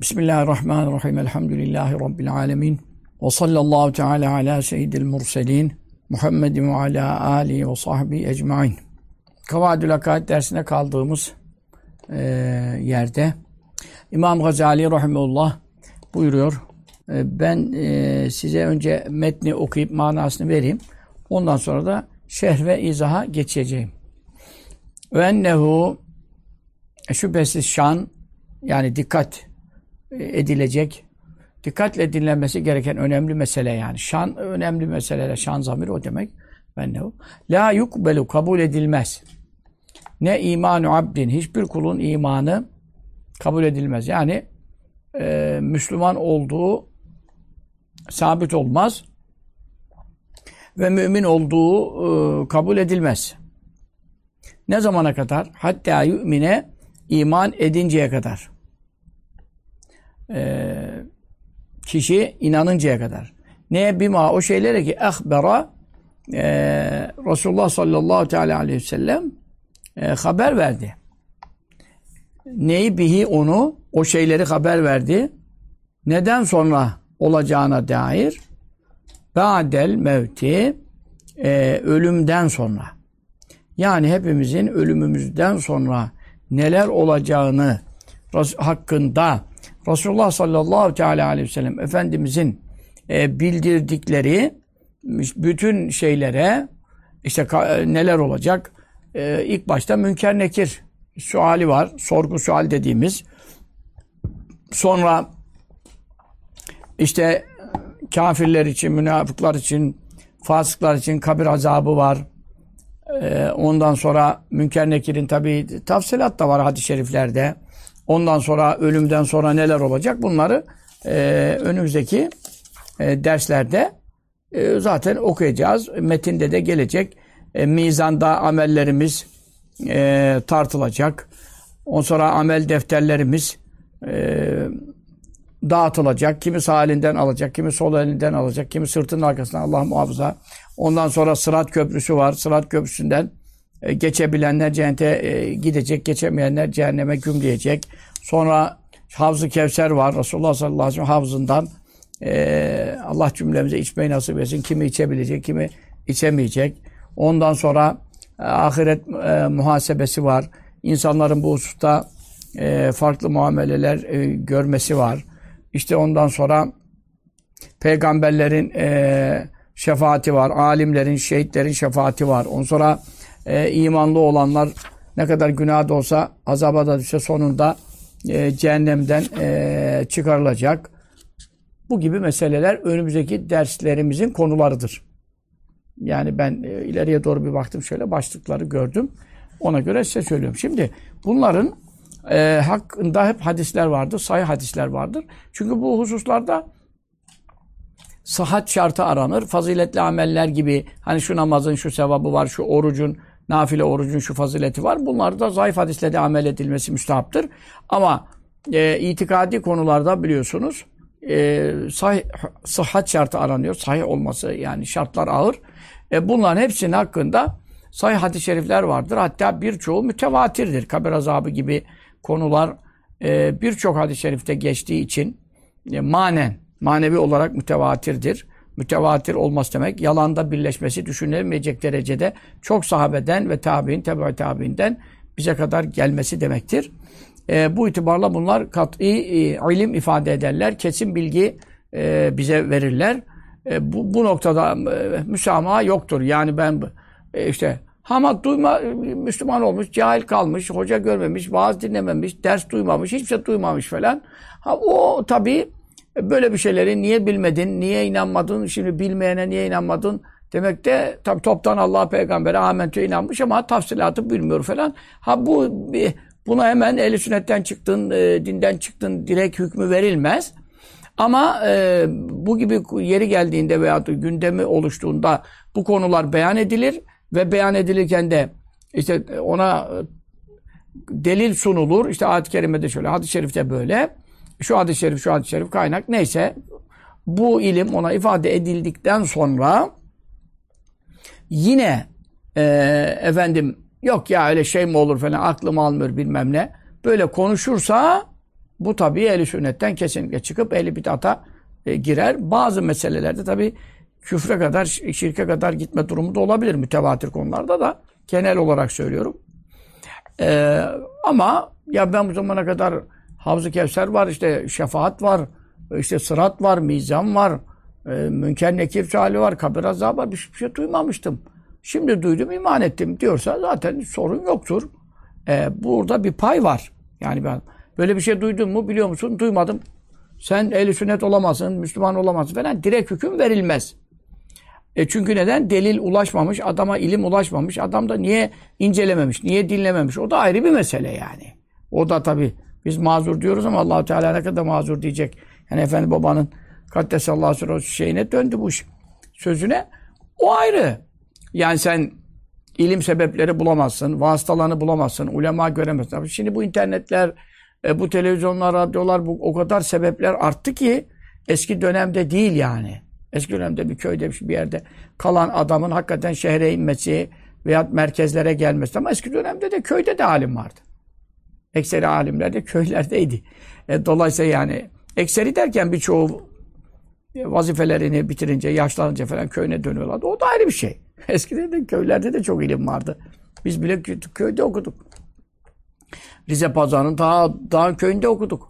Bismillahirrahmanirrahim. Elhamdülillahi Rabbil alemin. Ve sallallahu teala ala seyyidil murselin. Muhammedin ve ala alihi ve sahbihi ecmain. Kavadül Akaid dersine kaldığımız e, yerde İmam Gazali Rahimullah buyuruyor. E, ben e, size önce metni okuyup manasını vereyim. Ondan sonra da şerh ve izaha geçeceğim. Ve ennehu şüphesiz şan yani dikkat edilecek, dikkatle dinlenmesi gereken önemli mesele yani. Şan önemli meseleler, şan zamiri o demek. Ben ne o? La yukbelu kabul edilmez. Ne imanu abdin, hiçbir kulun imanı kabul edilmez. Yani e, Müslüman olduğu sabit olmaz ve mümin olduğu e, kabul edilmez. Ne zamana kadar? Hatta yümine iman edinceye kadar e, kişi inanıncaya kadar. Neye bima o şeylere ki ehbera e, Resulullah sallallahu teala aleyhi ve sellem e, haber verdi. Neyi bihi onu o şeyleri haber verdi. Neden sonra olacağına dair ba'del mevti e, ölümden sonra. Yani hepimizin ölümümüzden sonra neler olacağını hakkında Resulullah sallallahu teala aleyhi ve sellem Efendimizin e, bildirdikleri bütün şeylere işte e, neler olacak? E, ilk başta münker nekir suali var. Sorgu sual dediğimiz. Sonra işte kafirler için, münafıklar için, fasıklar için kabir azabı var. Ee, ondan sonra Münker Nekir'in tabi tafsilat da var hadis-i şeriflerde. Ondan sonra ölümden sonra neler olacak bunları e, önümüzdeki e, derslerde e, zaten okuyacağız. Metinde de gelecek. E, mizanda amellerimiz e, tartılacak. Ondan sonra amel defterlerimiz e, dağıtılacak. Kimi sağ elinden alacak, kimi sol elinden alacak, kimi sırtının arkasından Allah muhafaza. Ondan sonra Sırat Köprüsü var. Sırat Köprüsü'nden geçebilenler cennete e, gidecek, geçemeyenler cehenneme gümleyecek. Sonra Havz-ı Kevser var. Resulullah sallallahu aleyhi ve sellem havzından e, Allah cümlemize içmeyi nasip etsin. Kimi içebilecek, kimi içemeyecek. Ondan sonra ahiret muhasebesi var. İnsanların bu hususta farklı muameleler görmesi var. İşte ondan sonra peygamberlerin şefaati var. Alimlerin, şehitlerin şefaati var. Ondan sonra e, imanlı olanlar ne kadar günah da olsa azaba da düşse sonunda e, cehennemden e, çıkarılacak. Bu gibi meseleler önümüzdeki derslerimizin konularıdır. Yani ben e, ileriye doğru bir baktım şöyle başlıkları gördüm. Ona göre size söylüyorum. Şimdi bunların e, hakkında hep hadisler vardır, sayı hadisler vardır. Çünkü bu hususlarda sıhhat şartı aranır. Faziletli ameller gibi hani şu namazın şu sevabı var, şu orucun nafile orucun şu fazileti var. Bunlar da zayıf hadisle amel edilmesi müstahaptır. Ama e, itikadi konularda biliyorsunuz e, sahih, sıhhat şartı aranıyor. Sahih olması yani şartlar ağır. E, bunların hepsinin hakkında sahih hadis-i şerifler vardır. Hatta birçoğu mütevatirdir. Kabir azabı gibi konular e, birçok hadis-i şerifte geçtiği için e, manen, manevi olarak mütevatirdir mütevatir olması demek, yalanda birleşmesi düşünülmeyecek derecede çok sahabeden ve tabi'in, tebe tabi'inden bize kadar gelmesi demektir. E, bu itibarla bunlar kat'i e, ilim ifade ederler, kesin bilgi e, bize verirler. E, bu, bu noktada e, müsamaha yoktur. Yani ben e, işte Hamad duyma, Müslüman olmuş, cahil kalmış, hoca görmemiş, vaaz dinlememiş, ders duymamış, hiçbir şey duymamış falan. Ha, o tabii Böyle bir şeyleri niye bilmedin, niye inanmadın, şimdi bilmeyene niye inanmadın demek de tabi toptan Allah peygambere amentü inanmış ama tafsilatı bilmiyor falan. Ha bu buna hemen eli sünnetten çıktın, e, dinden çıktın direkt hükmü verilmez. Ama e, bu gibi yeri geldiğinde veya gündemi oluştuğunda bu konular beyan edilir ve beyan edilirken de işte ona delil sunulur. İşte ayet-i kerimede şöyle, hadis-i şerifte böyle şu hadis-i şerif, şu hadis-i şerif kaynak neyse bu ilim ona ifade edildikten sonra yine e, efendim yok ya öyle şey mi olur falan aklım almıyor bilmem ne böyle konuşursa Bu tabii ehli sünnetten kesinlikle çıkıp ehli bidata e, girer. Bazı meselelerde tabii küfre kadar, şirke kadar gitme durumu da olabilir mütevatir konularda da. Genel olarak söylüyorum. Ee, ama ya ben bu zamana kadar Havz-ı Kevser var, işte şefaat var, işte sırat var, mizan var, e, münker nekir hali var, kabir azabı var. Bir şey duymamıştım. Şimdi duydum, iman ettim diyorsa zaten sorun yoktur. Ee, burada bir pay var. Yani ben böyle bir şey duydun mu biliyor musun? Duymadım. Sen ehli sünnet olamazsın, Müslüman olamazsın falan. Direkt hüküm verilmez. E çünkü neden? Delil ulaşmamış, adama ilim ulaşmamış. Adam da niye incelememiş, niye dinlememiş? O da ayrı bir mesele yani. O da tabii biz mazur diyoruz ama allah Teala ne kadar mazur diyecek. Yani Efendi Baba'nın Kaddesallahu aleyhi şeyine döndü bu. Sözüne. O ayrı. Yani sen ilim sebepleri bulamazsın, vasıtalarını bulamazsın, ulema göremezsin. Şimdi bu internetler, e, bu televizyonlar, radyolar bu o kadar sebepler arttı ki eski dönemde değil yani. Eski dönemde bir köyde bir yerde kalan adamın hakikaten şehre inmesi veya merkezlere gelmesi. Ama eski dönemde de köyde de alim vardı. Ekseri alimler de köylerdeydi. E, dolayısıyla yani ekseri derken birçoğu vazifelerini bitirince, yaşlanınca falan köyüne dönüyorlardı. O da ayrı bir şey. Eskiden de köylerde de çok ilim vardı. Biz bile köyde okuduk. Rize Pazarı'nın daha, daha köyünde okuduk.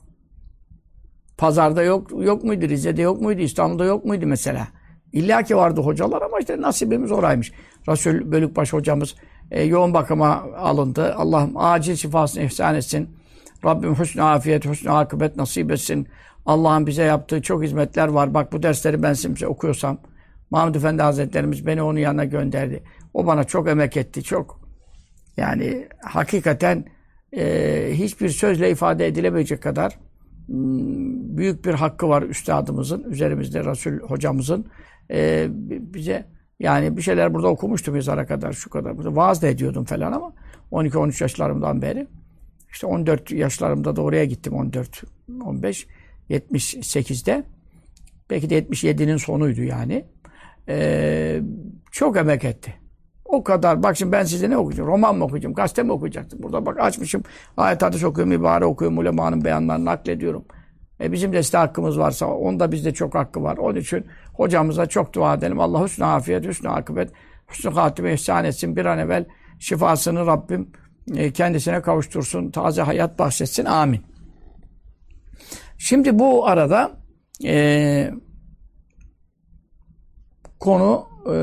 Pazarda yok yok muydu? Rize'de yok muydu? İstanbul'da yok muydu mesela? İlla ki vardı hocalar ama işte nasibimiz oraymış. Resul Bölükbaş hocamız e, yoğun bakıma alındı. Allah'ım acil şifasını ihsan etsin. Rabbim hüsnü afiyet, hüsnü akıbet nasip etsin. Allah'ın bize yaptığı çok hizmetler var. Bak bu dersleri ben size okuyorsam. Mahmud Efendi Hazretlerimiz beni onun yanına gönderdi. O bana çok emek etti. Çok. Yani hakikaten e, hiçbir sözle ifade edilemeyecek kadar Hmm, büyük bir hakkı var üstadımızın, üzerimizde Resul hocamızın. E, bize yani bir şeyler burada okumuştum mezara kadar, şu kadar. Burada vaaz da ediyordum falan ama 12-13 yaşlarımdan beri. İşte 14 yaşlarımda da oraya gittim 14, 15, 78'de. Belki de 77'nin sonuydu yani. Ee, çok emek etti. O kadar. Bak şimdi ben size ne okuyacağım? Roman mı okuyacağım? Gazete mi okuyacaktım? Burada bak açmışım. Ayet hadis okuyorum, ibare okuyorum, ulemanın beyanlarını naklediyorum. E bizim de size hakkımız varsa onda bizde çok hakkı var. Onun için hocamıza çok dua edelim. Allah hüsnü afiyet, hüsnü akıbet, hüsnü hatime ihsan etsin. Bir an evvel şifasını Rabbim e, kendisine kavuştursun. Taze hayat bahşetsin. Amin. Şimdi bu arada e, konu e,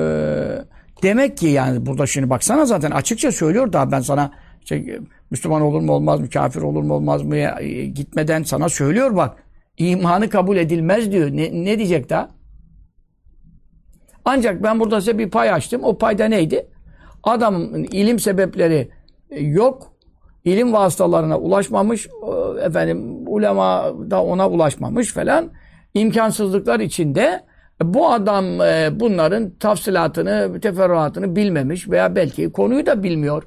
Demek ki yani burada şimdi baksana zaten açıkça söylüyor daha ben sana işte, Müslüman olur mu olmaz mı, kafir olur mu olmaz mı e, gitmeden sana söylüyor bak. İmanı kabul edilmez diyor. Ne, ne diyecek daha? Ancak ben burada size bir pay açtım. O payda neydi? Adamın ilim sebepleri e, yok. İlim vasıtalarına ulaşmamış. Efendim ulema da ona ulaşmamış falan. İmkansızlıklar içinde bu adam e, bunların tafsilatını, teferruatını bilmemiş veya belki konuyu da bilmiyor.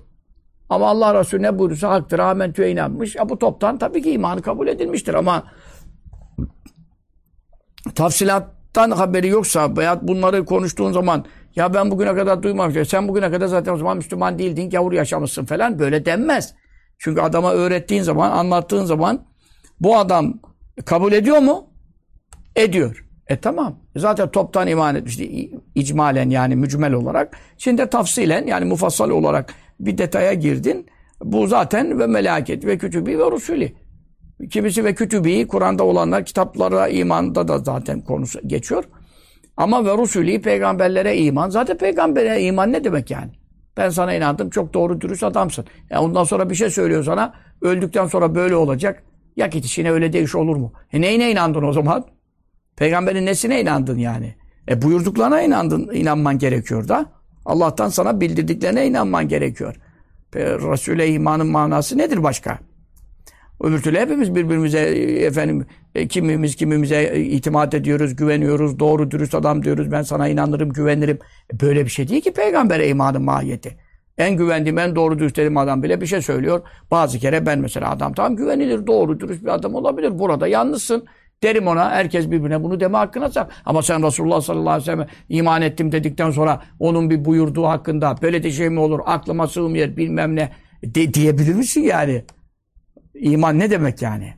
Ama Allah Resulü ne buyurursa haktır, amentüye inanmış. Ya bu toptan tabii ki imanı kabul edilmiştir ama tafsilattan haberi yoksa veya bunları konuştuğun zaman ya ben bugüne kadar duymamıştım. Sen bugüne kadar zaten o zaman Müslüman değildin, gavur yaşamışsın falan böyle denmez. Çünkü adama öğrettiğin zaman, anlattığın zaman bu adam kabul ediyor mu? Ediyor. E tamam. Zaten toptan iman etmişti. icmalen yani mücmel olarak. Şimdi tafsilen yani mufassal olarak bir detaya girdin. Bu zaten ve melaket ve kütübi ve rusuli. Kimisi ve kütübi, Kur'an'da olanlar kitaplara imanda da zaten konusu geçiyor. Ama ve rusuli peygamberlere iman. Zaten peygambere iman ne demek yani? Ben sana inandım çok doğru dürüst adamsın. Yani ondan sonra bir şey söylüyor sana. Öldükten sonra böyle olacak. Ya git işine öyle değiş olur mu? E neyine inandın o zaman? Peygamberin nesine inandın yani? E buyurduklarına inandın, inanman gerekiyor da. Allah'tan sana bildirdiklerine inanman gerekiyor. Resul'e imanın manası nedir başka? Öbür türlü hepimiz birbirimize efendim e, kimimiz kimimize itimat ediyoruz, güveniyoruz, doğru dürüst adam diyoruz. Ben sana inanırım, güvenirim. E, böyle bir şey değil ki peygambere imanın mahiyeti. En güvendiğim, en doğru dürüst dediğim adam bile bir şey söylüyor. Bazı kere ben mesela adam tam güvenilir, doğru dürüst bir adam olabilir. Burada yalnızsın. Derim ona herkes birbirine bunu deme hakkına sahip. Ama sen Resulullah sallallahu aleyhi ve sellem iman ettim dedikten sonra onun bir buyurduğu hakkında böyle de şey mi olur aklıma sığmıyor bilmem ne de, diyebilir misin yani? İman ne demek yani?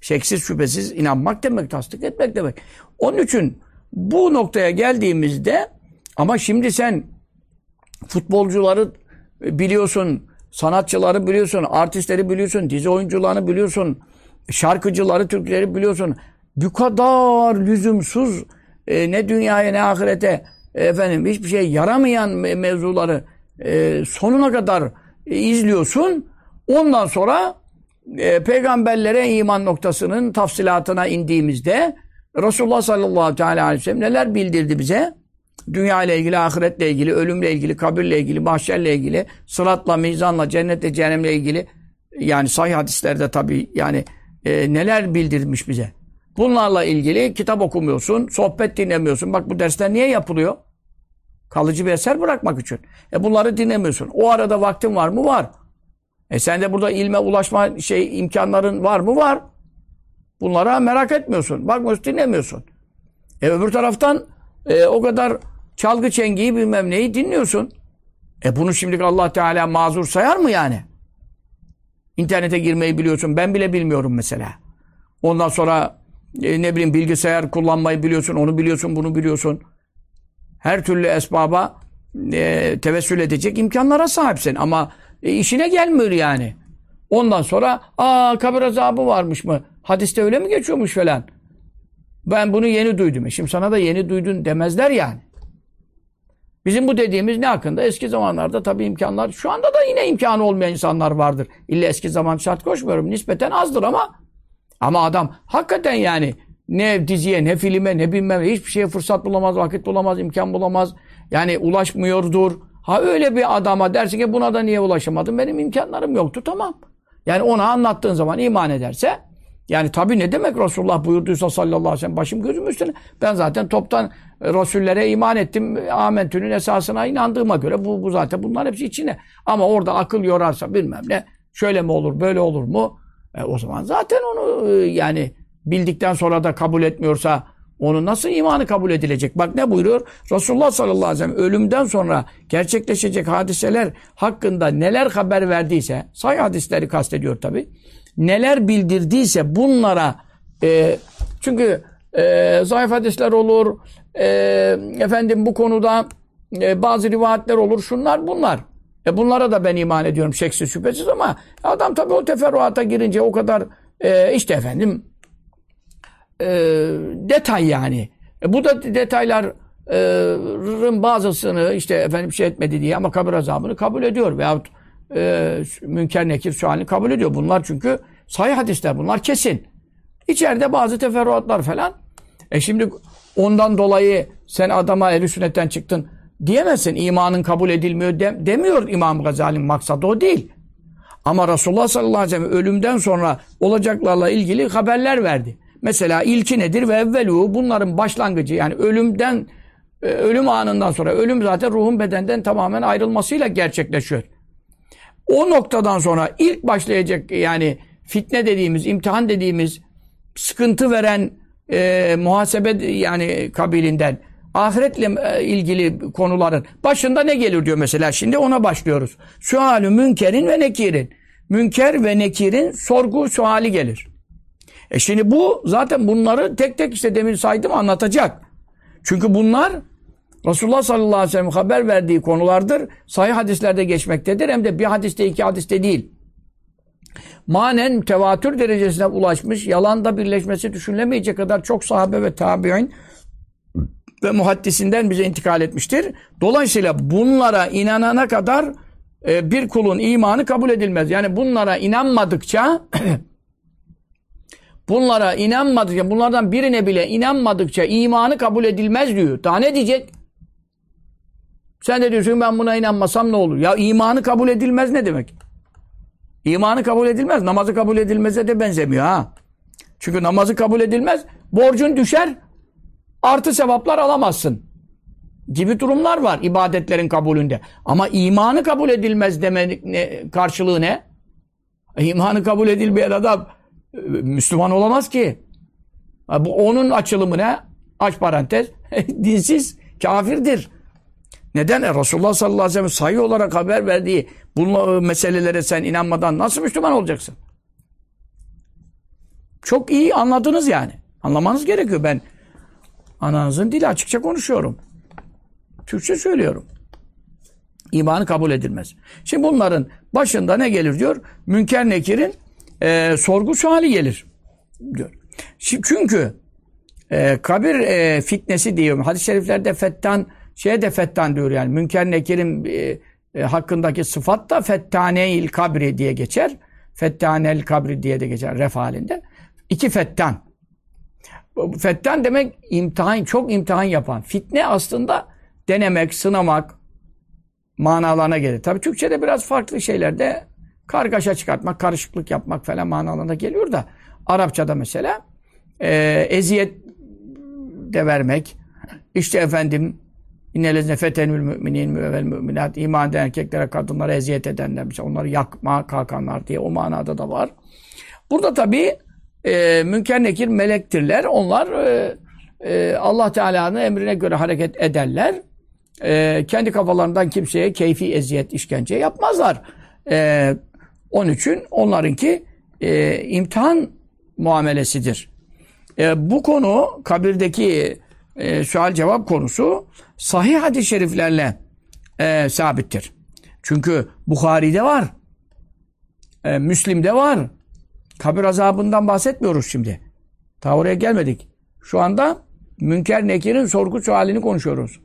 Şeksiz şüphesiz inanmak demek, tasdik etmek demek. Onun için bu noktaya geldiğimizde ama şimdi sen futbolcuları biliyorsun, sanatçıları biliyorsun, artistleri biliyorsun, dizi oyuncularını biliyorsun, şarkıcıları, Türkleri biliyorsun. Bu kadar lüzumsuz e, ne dünyaya ne ahirete efendim hiçbir şey yaramayan mevzuları e, sonuna kadar e, izliyorsun. Ondan sonra e, peygamberlere iman noktasının tafsilatına indiğimizde Resulullah sallallahu aleyhi ve sellem neler bildirdi bize? Dünya ile ilgili, ahiretle ilgili, ölümle ilgili, kabirle ilgili, mahşerle ilgili, sıratla, mizanla, cennetle, cehennemle ilgili yani sahih hadislerde tabii yani e, neler bildirmiş bize. Bunlarla ilgili kitap okumuyorsun, sohbet dinlemiyorsun. Bak bu dersler niye yapılıyor? Kalıcı bir eser bırakmak için. E bunları dinlemiyorsun. O arada vaktin var mı? Var. E sen de burada ilme ulaşma şey imkanların var mı? Var. Bunlara merak etmiyorsun. Bakmıyorsun, dinlemiyorsun. E öbür taraftan e, o kadar çalgı çengiyi bilmem neyi dinliyorsun. E bunu şimdi Allah Teala mazur sayar mı yani? İnternete girmeyi biliyorsun. Ben bile bilmiyorum mesela. Ondan sonra e, ne bileyim bilgisayar kullanmayı biliyorsun. Onu biliyorsun, bunu biliyorsun. Her türlü esbaba e, tevessül edecek imkanlara sahipsin. Ama e, işine gelmiyor yani. Ondan sonra aa kabir azabı varmış mı? Hadiste öyle mi geçiyormuş falan. Ben bunu yeni duydum. E şimdi sana da yeni duydun demezler yani. Bizim bu dediğimiz ne hakkında? Eski zamanlarda tabii imkanlar, şu anda da yine imkanı olmayan insanlar vardır. İlla eski zaman şart koşmuyorum. Nispeten azdır ama ama adam hakikaten yani ne diziye, ne filme, ne bilmem hiçbir şeye fırsat bulamaz, vakit bulamaz, imkan bulamaz. Yani ulaşmıyordur. Ha öyle bir adama dersin ki buna da niye ulaşamadım? Benim imkanlarım yoktu tamam. Yani ona anlattığın zaman iman ederse yani tabii ne demek Resulullah buyurduysa sallallahu aleyhi ve sellem başım gözüm üstüne. Ben zaten toptan e, Resullere iman ettim. Amentünün esasına inandığıma göre bu, bu zaten bunların hepsi içine. Ama orada akıl yorarsa bilmem ne şöyle mi olur böyle olur mu? E, o zaman zaten onu e, yani bildikten sonra da kabul etmiyorsa onun nasıl imanı kabul edilecek? Bak ne buyuruyor? Resulullah sallallahu aleyhi ve sellem ölümden sonra gerçekleşecek hadiseler hakkında neler haber verdiyse, say hadisleri kastediyor tabi. Neler bildirdiyse bunlara e, çünkü e, zayıf hadisler olur, e, efendim bu konuda e, bazı rivayetler olur, şunlar bunlar. E bunlara da ben iman ediyorum şeksiz şüphesiz ama adam tabi o teferruata girince o kadar e, işte efendim e, detay yani. E, bu da detayların bazısını işte efendim şey etmedi diye ama kabir azabını kabul ediyor veyahut e, münker nekir sualini kabul ediyor. Bunlar çünkü sayı hadisler bunlar kesin. İçeride bazı teferruatlar falan. E şimdi ondan dolayı sen adama el sünnetten çıktın diyemezsin. İmanın kabul edilmiyor de, demiyor İmam Gazali'nin maksadı o değil. Ama Resulullah sallallahu aleyhi ve sellem ölümden sonra olacaklarla ilgili haberler verdi. Mesela ilki nedir? Ve evvelu bunların başlangıcı yani ölümden e, ölüm anından sonra ölüm zaten ruhun bedenden tamamen ayrılmasıyla gerçekleşiyor. O noktadan sonra ilk başlayacak yani fitne dediğimiz, imtihan dediğimiz sıkıntı veren e, muhasebe yani kabilinden ahiretle e, ilgili konuların başında ne gelir diyor mesela şimdi ona başlıyoruz. Sualü münkerin ve nekirin. Münker ve nekirin sorgu suali gelir. E şimdi bu zaten bunları tek tek işte demin saydım anlatacak. Çünkü bunlar Resulullah sallallahu aleyhi ve sellem haber verdiği konulardır. Sahih hadislerde geçmektedir. Hem de bir hadiste iki hadiste değil. Manen tevatür derecesine ulaşmış, yalanda birleşmesi düşünülemeyecek kadar çok sahabe ve tabi'in ve muhaddisinden bize intikal etmiştir. Dolayısıyla bunlara inanana kadar e, bir kulun imanı kabul edilmez. Yani bunlara inanmadıkça bunlara inanmadıkça, bunlardan birine bile inanmadıkça imanı kabul edilmez diyor. Daha ne diyecek? Sen de diyorsun ben buna inanmasam ne olur? Ya imanı kabul edilmez ne demek? İmanı kabul edilmez. Namazı kabul edilmeze de benzemiyor ha. Çünkü namazı kabul edilmez. Borcun düşer. Artı sevaplar alamazsın. Gibi durumlar var ibadetlerin kabulünde. Ama imanı kabul edilmez deme ne, karşılığı ne? İmanı kabul edilmeyen adam Müslüman olamaz ki. Bu onun açılımı ne? Aç parantez. Dinsiz, kafirdir. Neden? E, Resulullah sallallahu aleyhi ve sellem sayı olarak haber verdiği bu meselelere sen inanmadan nasıl Müslüman olacaksın? Çok iyi anladınız yani. Anlamanız gerekiyor. Ben ananızın dili açıkça konuşuyorum. Türkçe söylüyorum. İmanı kabul edilmez. Şimdi bunların başında ne gelir diyor? Münker Nekir'in e, sorgu suali gelir diyor. Çünkü e, kabir e, fitnesi diyor. Hadis-i şeriflerde fettan şeye de fettan diyor yani. Münker Nekir'in e, e, hakkındaki sıfat da fettaneil kabri diye geçer. Fettanel kabri diye de geçer ref halinde. İki fettan. Fettan demek imtihan, çok imtihan yapan. Fitne aslında denemek, sınamak manalarına gelir. Tabi Türkçe'de biraz farklı şeylerde kargaşa çıkartmak, karışıklık yapmak falan manalarına geliyor da Arapçada mesela e, eziyet de vermek, işte efendim İnnelezne fetenül müminin müvel müminat iman eden erkeklere kadınlara eziyet edenler mesela onları yakma kalkanlar diye o manada da var. Burada tabi e, münker nekir melektirler. Onlar e, e, Allah Teala'nın emrine göre hareket ederler. E, kendi kafalarından kimseye keyfi eziyet, işkence yapmazlar. E, onun için onlarınki e, imtihan muamelesidir. E, bu konu kabirdeki e, sual cevap konusu sahih hadis-i şeriflerle e, sabittir. Çünkü Bukhari'de var. E, Müslim'de var. Kabir azabından bahsetmiyoruz şimdi. Ta oraya gelmedik. Şu anda Münker Nekir'in sorgu sualini konuşuyoruz.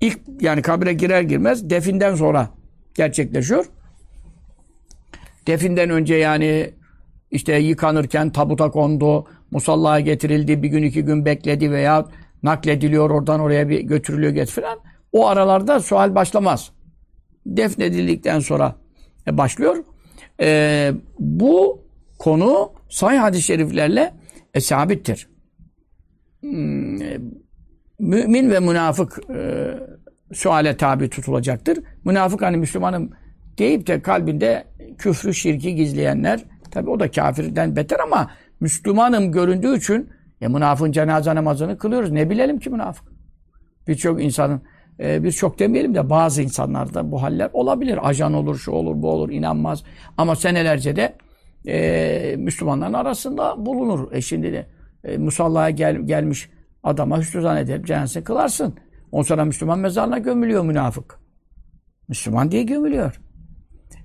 İlk yani kabire girer girmez definden sonra gerçekleşiyor. Definden önce yani işte yıkanırken tabuta kondu, musallaya getirildi, bir gün iki gün bekledi veya naklediliyor oradan oraya bir götürülüyor get falan. O aralarda sual başlamaz. Defnedildikten sonra e, başlıyor. E, bu konu sahih hadis-i şeriflerle e, sabittir. Hmm, e, mümin ve münafık e, suale tabi tutulacaktır. Münafık hani Müslümanım deyip de kalbinde küfrü, şirki gizleyenler tabi o da kafirden beter ama Müslümanım göründüğü için ya münafığın cenaze namazını kılıyoruz. Ne bilelim ki münafık? Birçok insanın e, birçok demeyelim de bazı insanlarda bu haller olabilir. Ajan olur, şu olur, bu olur, inanmaz. Ama senelerce de e, Müslümanların arasında bulunur. E şimdi de e, musallaya gel, gelmiş adama hüsnü zannedip cenazesini kılarsın. Ondan sonra Müslüman mezarına gömülüyor münafık. Müslüman diye gömülüyor.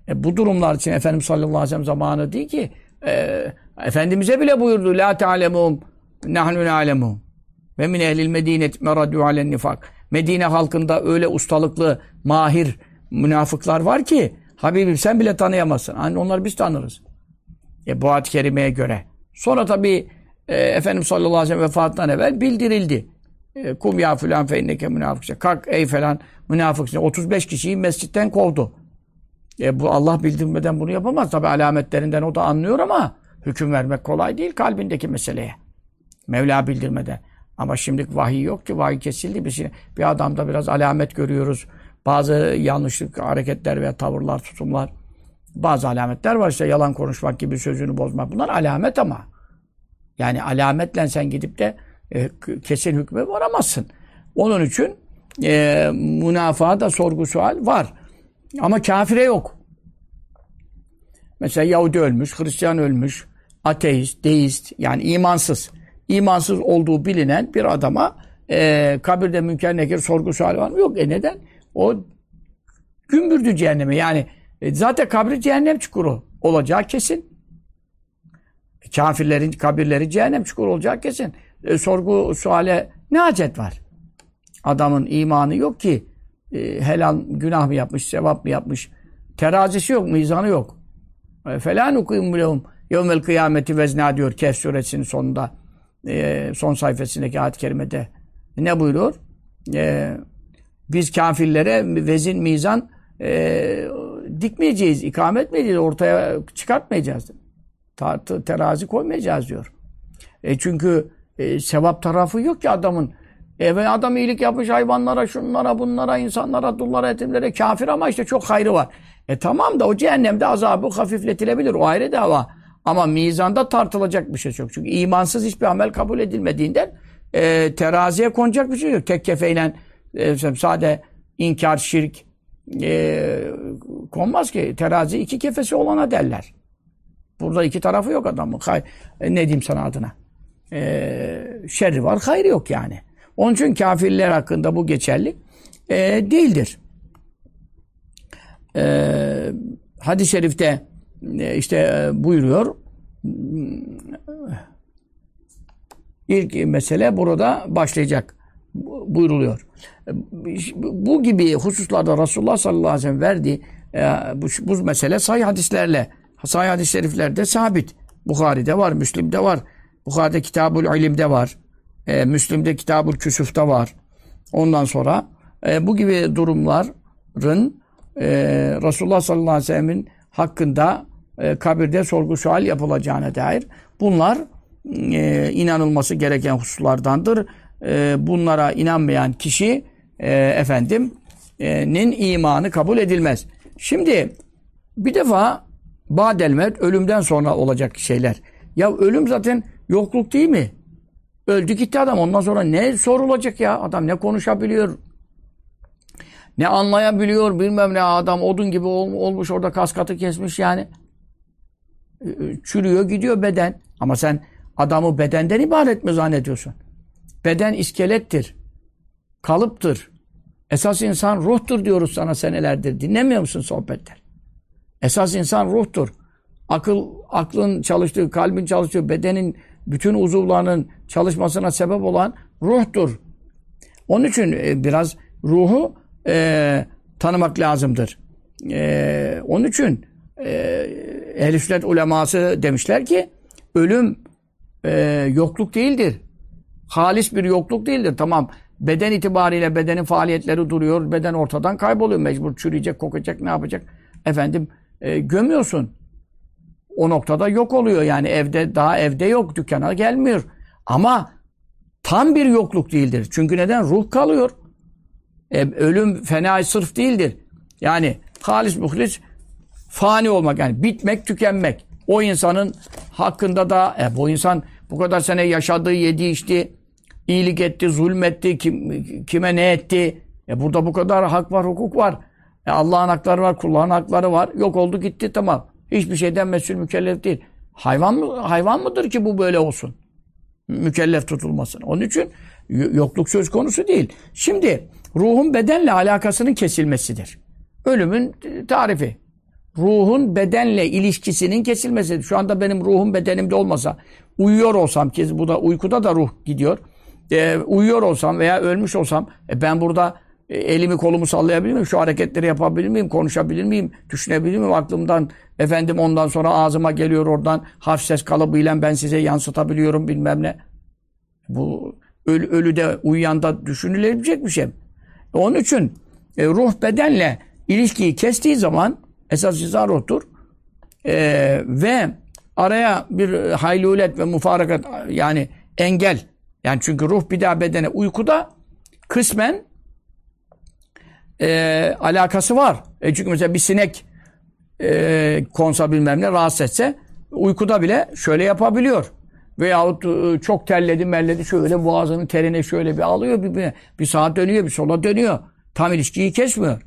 E, bu durumlar için Efendimiz sallallahu aleyhi ve sellem zamanı değil ki e, Efendimiz'e bile buyurdu La te'alemum nahnu na'lemu ve min ehlil medinet meradu alen nifak. Medine halkında öyle ustalıklı, mahir münafıklar var ki Habibim sen bile tanıyamazsın. Hani onları biz tanırız. E, bu ayet kerimeye göre. Sonra tabi e, Efendimiz sallallahu aleyhi ve sellem vefatından evvel bildirildi. E, Kum ya filan fe inneke münafıkça. Kalk ey falan münafıksın. 35 kişiyi mescitten kovdu. E, bu Allah bildirmeden bunu yapamaz. Tabi alametlerinden o da anlıyor ama hüküm vermek kolay değil kalbindeki meseleye. Mevla bildirmeden. Ama şimdi vahiy yok ki. Vahiy kesildi. Şey, bir adamda biraz alamet görüyoruz. Bazı yanlışlık hareketler veya tavırlar, tutumlar. Bazı alametler var. işte yalan konuşmak gibi sözünü bozmak. Bunlar alamet ama. Yani alametle sen gidip de e, kesin hükme varamazsın. Onun için e, münafaa da sorgu sual var. Ama kafire yok. Mesela Yahudi ölmüş, Hristiyan ölmüş, ateist, deist yani imansız imansız olduğu bilinen bir adama e, kabirde münker nekir sorgu suali var mı? Yok. E neden? O gümbürdü cehenneme. Yani e, zaten kabri cehennem çukuru olacağı kesin. E, kafirlerin kabirleri cehennem çukuru olacağı kesin. E, sorgu suale ne acet var? Adamın imanı yok ki e, helal günah mı yapmış, sevap mı yapmış? Terazisi yok, mizanı yok. Felâ nukîmû lehum yevmel kıyameti vezna diyor Kehf suresinin sonunda e, son sayfasındaki ayet-i kerimede ne buyuruyor? E, biz kafirlere vezin, mizan e, dikmeyeceğiz, ikamet etmeyeceğiz, ortaya çıkartmayacağız. Tartı, terazi koymayacağız diyor. E çünkü e, sevap tarafı yok ki adamın. Evet adam iyilik yapmış hayvanlara, şunlara, bunlara, insanlara, dullara, etimlere kafir ama işte çok hayrı var. E tamam da o cehennemde azabı hafifletilebilir. O ayrı dava. Ama mizanda tartılacak bir şey yok. Çünkü imansız hiçbir amel kabul edilmediğinden e, teraziye konacak bir şey yok. Tek kefeyle e, sade inkar, şirk e, konmaz ki. Terazi iki kefesi olana derler. Burada iki tarafı yok adamın. Hay, e, ne diyeyim sana adına? Ee, şerri var, hayrı yok yani. Onun için kafirler hakkında bu geçerli e, değildir. Ee, hadis-i şerifte e, işte e, buyuruyor. İlk mesele burada başlayacak buyruluyor. Bu gibi hususlarda Resulullah sallallahu aleyhi ve sellem verdiği e, bu, bu mesele sahih hadislerle, sahih hadis-i şeriflerde sabit. Bukhari'de var, Müslim'de var. Bukhari'de Kitabul İlim'de var. E, Müslim'de Kitabul Küsuf'ta var. Ondan sonra e, bu gibi durumların e, Resulullah sallallahu aleyhi ve sellemin hakkında e, kabirde sorgu sual yapılacağına dair bunlar e, inanılması gereken hususlardandır. E, bunlara inanmayan kişi e, efendim e, nin imanı kabul edilmez. Şimdi bir defa Badelmet ölümden sonra olacak şeyler. Ya ölüm zaten yokluk değil mi? Öldü gitti adam. Ondan sonra ne sorulacak ya? Adam ne konuşabiliyor? Ne anlayabiliyor? Bilmem ne adam odun gibi ol, olmuş orada kaskatı kesmiş yani. Çürüyor gidiyor beden. Ama sen adamı bedenden ibaret mi zannediyorsun? Beden iskelettir. Kalıptır. Esas insan ruhtur diyoruz sana senelerdir. Dinlemiyor musun sohbetler? Esas insan ruhtur. Akıl, aklın çalıştığı, kalbin çalıştığı, bedenin bütün uzuvlarının çalışmasına sebep olan ruhtur. Onun için e, biraz ruhu e, tanımak lazımdır. E, onun için e, ehl sünnet uleması demişler ki ölüm e, yokluk değildir. Halis bir yokluk değildir. Tamam beden itibariyle bedenin faaliyetleri duruyor. Beden ortadan kayboluyor. Mecbur çürüyecek, kokacak, ne yapacak? Efendim e, gömüyorsun. O noktada yok oluyor. Yani evde daha evde yok. Dükkana gelmiyor. Ama tam bir yokluk değildir. Çünkü neden? Ruh kalıyor. E, ölüm fena sırf değildir. Yani halis muhlis fani olmak yani bitmek, tükenmek. O insanın hakkında da e, bu insan bu kadar sene yaşadığı, yedi içti, iyilik etti, zulmetti, kim, kime ne etti. E burada bu kadar hak var, hukuk var. E Allah'ın hakları var, kulların hakları var. Yok oldu gitti tamam. Hiçbir şeyden mesul mükellef değil. Hayvan mı hayvan mıdır ki bu böyle olsun? Mükellef tutulmasın. Onun için yokluk söz konusu değil. Şimdi ruhun bedenle alakasının kesilmesidir. Ölümün tarifi. Ruhun bedenle ilişkisinin kesilmesidir. Şu anda benim ruhum bedenimde olmasa, uyuyor olsam ki bu da uykuda da ruh gidiyor. E, uyuyor olsam veya ölmüş olsam e, ben burada e, elimi kolumu sallayabilir miyim? Şu hareketleri yapabilir miyim? Konuşabilir miyim? Düşünebilir miyim? Aklımdan efendim ondan sonra ağzıma geliyor oradan hafif ses kalıbıyla ben size yansıtabiliyorum bilmem ne. Bu ölü, ölüde uyuyanda düşünülebilecek bir şey. Onun için e, ruh bedenle ilişkiyi kestiği zaman esas ceza ruhtur. E, ve araya bir haylulet ve mufarakat yani engel yani çünkü ruh bir daha bedene uykuda kısmen e, alakası var. E çünkü mesela bir sinek e, konsa bilmem ne rahatsız etse uykuda bile şöyle yapabiliyor. Veyahut e, çok terledi melledi şöyle boğazının terine şöyle bir alıyor bir, bir saat dönüyor bir sola dönüyor. Tam ilişkiyi kesmiyor.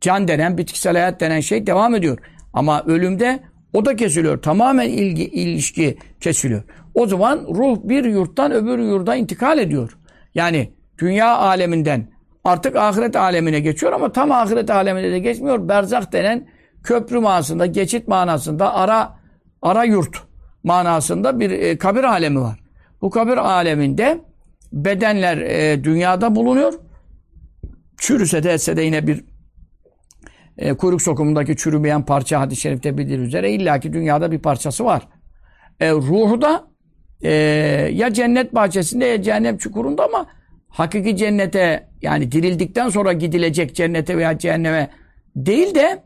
Can denen bitkisel hayat denen şey devam ediyor. Ama ölümde o da kesiliyor. Tamamen ilgi, ilişki kesiliyor. O zaman ruh bir yurttan öbür yurda intikal ediyor. Yani dünya aleminden artık ahiret alemine geçiyor ama tam ahiret alemine de geçmiyor. Berzak denen köprü manasında, geçit manasında ara ara yurt manasında bir e, kabir alemi var. Bu kabir aleminde bedenler e, dünyada bulunuyor. Çürüse de etse de yine bir e, kuyruk sokumundaki çürümeyen parça hadis-i şerifte bildiği üzere illaki dünyada bir parçası var. E, ruhu da e, ya cennet bahçesinde ya cehennem çukurunda ama hakiki cennete yani dirildikten sonra gidilecek cennete veya cehenneme değil de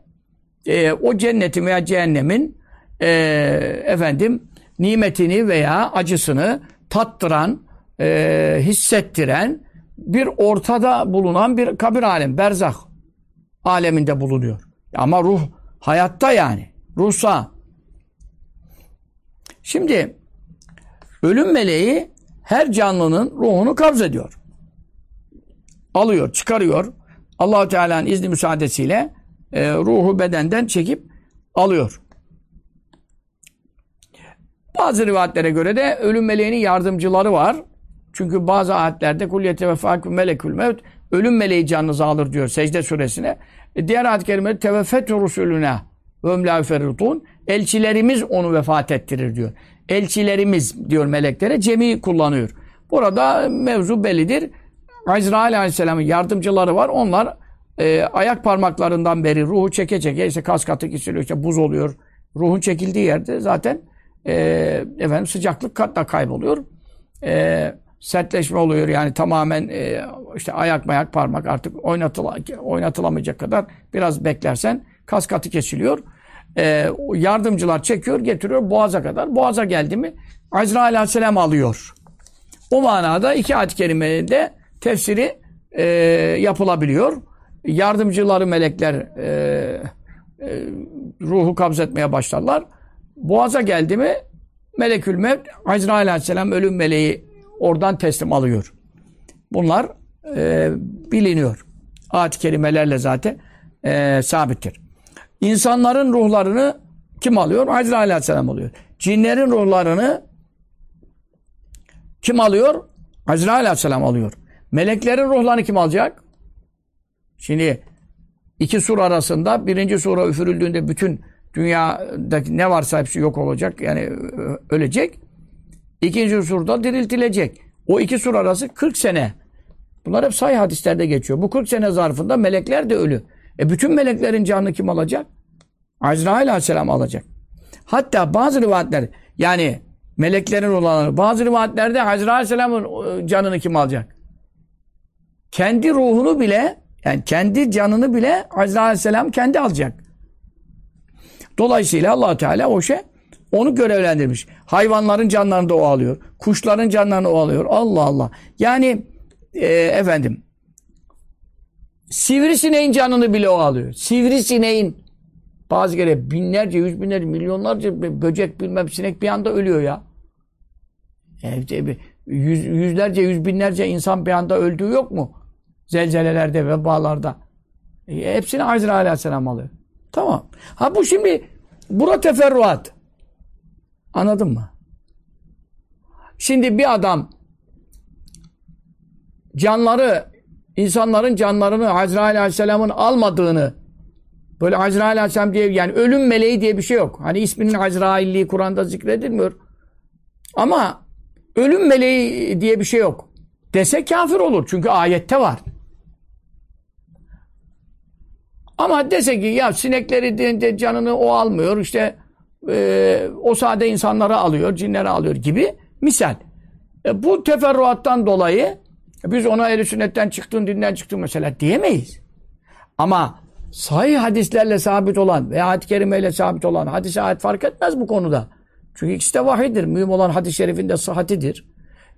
e, o cennetin veya cehennemin e, efendim nimetini veya acısını tattıran, e, hissettiren bir ortada bulunan bir kabir alem, berzah aleminde bulunuyor. Ama ruh hayatta yani. Ruhsa. Şimdi ölüm meleği her canlının ruhunu kabz ediyor. Alıyor, çıkarıyor. Allahu Teala'nın izni müsaadesiyle e, ruhu bedenden çekip alıyor. Bazı rivayetlere göre de ölüm meleğinin yardımcıları var. Çünkü bazı ayetlerde kul yeteveffâküm melekül mevt ölüm meleği canınızı alır diyor secde suresine. E diğer ayet-i kerimede teveffet rusulüne Elçilerimiz onu vefat ettirir diyor. Elçilerimiz diyor meleklere cemi kullanıyor. Burada mevzu bellidir. Azrail Aleyhisselam'ın yardımcıları var. Onlar e, ayak parmaklarından beri ruhu çeke çeke işte kas katı kesiliyor işte buz oluyor. Ruhun çekildiği yerde zaten e, efendim sıcaklık katla kayboluyor. E, sertleşme oluyor yani tamamen e, işte ayak mayak parmak artık oynatıla, oynatılamayacak kadar biraz beklersen kas katı kesiliyor. E, yardımcılar çekiyor getiriyor boğaza kadar. Boğaza geldi mi Azrail Aleyhisselam alıyor. O manada iki ayet-i kerimede tefsiri e, yapılabiliyor. Yardımcıları melekler e, e, ruhu kabzetmeye başlarlar. Boğaza geldi mi Melekül Mevt, Azrail Aleyhisselam ölüm meleği oradan teslim alıyor. Bunlar e, biliniyor. Ayet-i kerimelerle zaten e, sabittir. İnsanların ruhlarını kim alıyor? Azrail Aleyhisselam alıyor. Cinlerin ruhlarını kim alıyor? Azrail Aleyhisselam alıyor. Meleklerin ruhlarını kim alacak? Şimdi iki sur arasında birinci sura üfürüldüğünde bütün dünyadaki ne varsa hepsi yok olacak. Yani ölecek. İkinci surda diriltilecek. O iki sur arası 40 sene. Bunlar hep say hadislerde geçiyor. Bu 40 sene zarfında melekler de ölü. E bütün meleklerin canını kim alacak? Azrail aleyhisselam alacak. Hatta bazı rivayetler yani meleklerin olanları bazı rivayetlerde Azrail aleyhisselamın canını kim alacak? Kendi ruhunu bile yani kendi canını bile Azrail aleyhisselam kendi alacak. Dolayısıyla allah Teala o şey onu görevlendirmiş. Hayvanların canlarını da o alıyor. Kuşların canlarını o alıyor. Allah Allah. Yani e, efendim sivrisineğin canını bile o alıyor. Sivrisineğin bazı kere binlerce, yüz binlerce, milyonlarca böcek bilmem sinek bir anda ölüyor ya. Evde yüz, yüzlerce, yüz binlerce insan bir anda öldüğü yok mu? Zelzelelerde, vebalarda. E, hepsini Azrail Aleyhisselam alıyor. Tamam. Ha bu şimdi bura teferruat. Anladın mı? Şimdi bir adam canları, insanların canlarını Azrail Aleyhisselam'ın almadığını böyle Azrail Aleyhisselam diye yani ölüm meleği diye bir şey yok. Hani isminin Azrailliği Kur'an'da zikredilmiyor. Ama ölüm meleği diye bir şey yok. Dese kafir olur. Çünkü ayette var. Ama dese ki ya sinekleri de canını o almıyor işte e, o sade insanları alıyor, cinleri alıyor gibi misal. E, bu teferruattan dolayı biz ona ehl sünnetten çıktın, dinden çıktın mesela diyemeyiz. Ama sahih hadislerle sabit olan veya ayet-i kerimeyle sabit olan hadis ayet fark etmez bu konuda. Çünkü ikisi de vahidir. Mühim olan hadis-i şerifin sıhhatidir.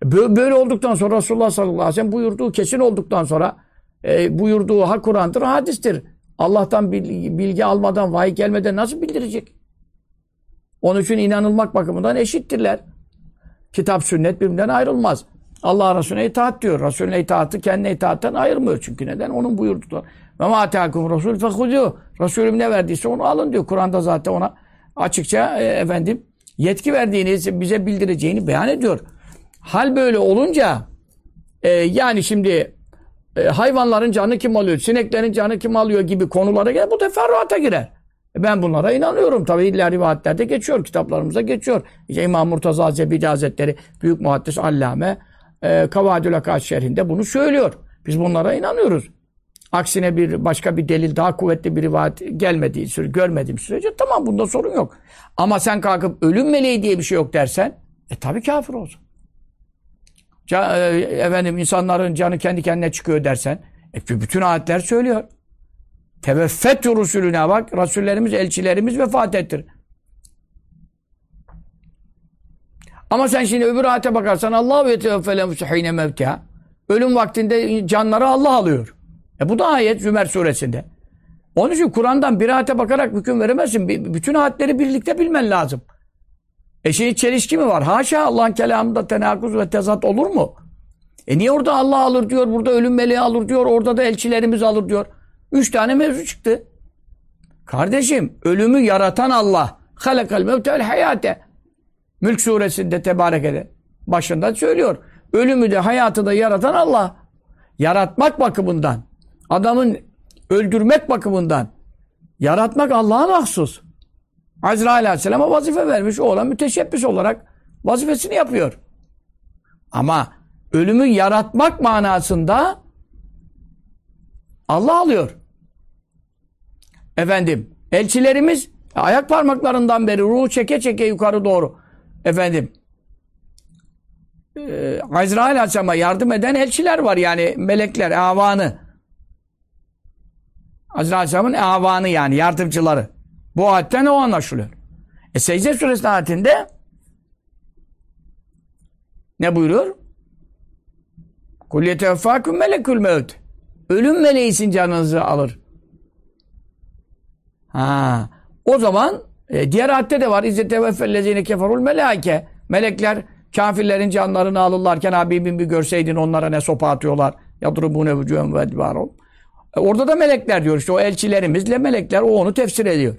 Böyle olduktan sonra Resulullah sallallahu aleyhi ve sellem buyurduğu kesin olduktan sonra e, buyurduğu hak Kur'an'dır, hadistir. Allah'tan bilgi, bilgi almadan, vahiy gelmeden nasıl bildirecek? Onun için inanılmak bakımından eşittirler. Kitap, sünnet birbirinden ayrılmaz. Allah Resulüne itaat diyor. Resulüne itaatı kendine itaatten ayırmıyor. Çünkü neden? Onun buyurdukları. Ve ma atâkum Resul fehudû. Resulüm ne verdiyse onu alın diyor. Kur'an'da zaten ona açıkça e, efendim yetki verdiğini, bize bildireceğini beyan ediyor. Hal böyle olunca e, yani şimdi e, hayvanların canı kim alıyor, sineklerin canı kim alıyor gibi konulara gelir. Bu teferruata girer. E, ben bunlara inanıyorum. Tabi illa rivayetlerde geçiyor. Kitaplarımıza geçiyor. İşte İmam Murtaza Zebidi Hazretleri Büyük Muhaddis Allame e, Kavadül Akat şerhinde bunu söylüyor. Biz bunlara inanıyoruz. Aksine bir başka bir delil daha kuvvetli bir rivayet gelmediği sürece, görmediğim sürece tamam bunda sorun yok. Ama sen kalkıp ölüm meleği diye bir şey yok dersen e tabi kafir olsun. Can, e, efendim insanların canı kendi kendine çıkıyor dersen e, bütün ayetler söylüyor. Teveffet rusulüne bak. Rasullerimiz, elçilerimiz vefat ettir. Ama sen şimdi öbür ayete bakarsan Allah ve teveffele hine mevtiha. Ölüm vaktinde canları Allah alıyor. E bu da ayet Zümer suresinde. Onun için Kur'an'dan bir ayete bakarak hüküm veremezsin. Bütün ayetleri birlikte bilmen lazım. E şimdi çelişki mi var? Haşa Allah'ın kelamında tenakuz ve tezat olur mu? E niye orada Allah alır diyor, burada ölüm meleği alır diyor, orada da elçilerimiz alır diyor. Üç tane mevzu çıktı. Kardeşim ölümü yaratan Allah. Halakal mevtel hayate. Mülk suresinde tebarek ede başında söylüyor. Ölümü de hayatı da yaratan Allah. Yaratmak bakımından, adamın öldürmek bakımından yaratmak Allah'a mahsus. Azrail Aleyhisselam'a vazife vermiş. O olan müteşebbis olarak vazifesini yapıyor. Ama ölümü yaratmak manasında Allah alıyor. Efendim, elçilerimiz ayak parmaklarından beri ruhu çeke çeke yukarı doğru. Efendim, e, Azrail Aleyhisselam'a yardım eden elçiler var yani melekler, avanı. Azrail Aleyhisselam'ın avanı yani yardımcıları. Bu ayetten o anlaşılıyor. E Secde Suresi ayetinde ne buyuruyor? Kul yetevfâküm melekül mevt. Ölüm meleğisin canınızı alır. Ha. O zaman e, diğer ayette de var. İzzeteveffellezine keferul melaike. Melekler kafirlerin canlarını alırlarken Habibim bir görseydin onlara ne sopa atıyorlar. Yadrubune vücuhem ve edbarum. E, orada da melekler diyor. İşte o elçilerimizle melekler o onu tefsir ediyor.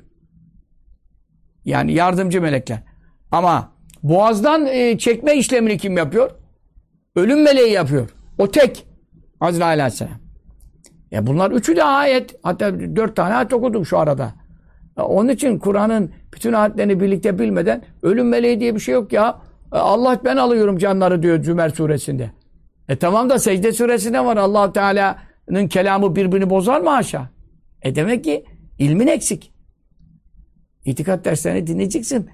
Yani yardımcı melekler. Ama boğazdan e, çekme işlemini kim yapıyor? Ölüm meleği yapıyor. O tek. Azrail Aleyhisselam. Ya bunlar üçü de ayet. Hatta dört tane ayet okudum şu arada. Onun için Kur'an'ın bütün ayetlerini birlikte bilmeden ölüm meleği diye bir şey yok ya. E, Allah ben alıyorum canları diyor Zümer suresinde. E tamam da secde suresinde var. allah Teala'nın kelamı birbirini bozar mı aşağı? E demek ki ilmin eksik. İtikat derslerini dinleyeceksin.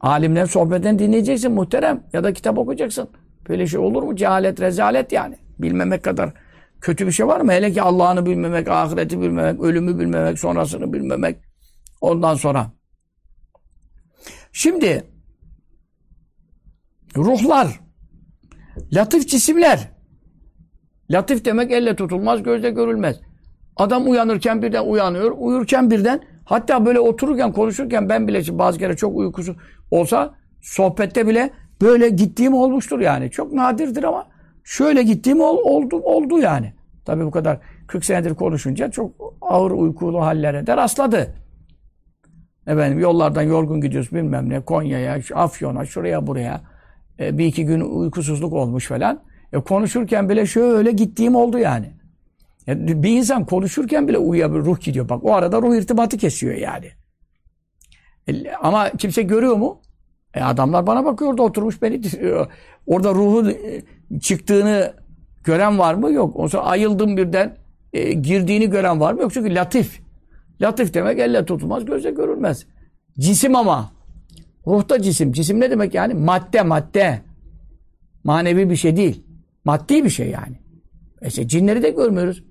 Alimlerin sohbetten dinleyeceksin muhterem. Ya da kitap okuyacaksın. Böyle şey olur mu? Cehalet, rezalet yani. Bilmemek kadar kötü bir şey var mı? Hele ki Allah'ını bilmemek, ahireti bilmemek, ölümü bilmemek, sonrasını bilmemek. Ondan sonra. Şimdi ruhlar, latif cisimler. Latif demek elle tutulmaz, gözle görülmez. Adam uyanırken birden uyanıyor, uyurken birden hatta böyle otururken, konuşurken ben bile bazı kere çok uykusu olsa sohbette bile böyle gittiğim olmuştur yani. Çok nadirdir ama şöyle gittiğim ol, oldu, oldu yani. Tabi bu kadar 40 senedir konuşunca çok ağır uykulu hallere de rastladı. Efendim yollardan yorgun gidiyoruz bilmem ne Konya'ya, Afyon'a, şuraya buraya. E, bir iki gün uykusuzluk olmuş falan. E, konuşurken bile şöyle gittiğim oldu yani. E, bir insan konuşurken bile uyuyabilir, ruh gidiyor. Bak o arada ruh irtibatı kesiyor yani. E, ama kimse görüyor mu? E, adamlar bana bakıyor orada oturmuş beni orada ruhun e, çıktığını gören var mı? Yok. O sonra ayıldım birden e, girdiğini gören var mı? Yok çünkü latif. Latif demek elle tutulmaz, gözle görülmez. Cisim ama. Ruhta cisim. Cisim ne demek yani? Madde, madde. Manevi bir şey değil. Maddi bir şey yani. İşte cinleri de görmüyoruz.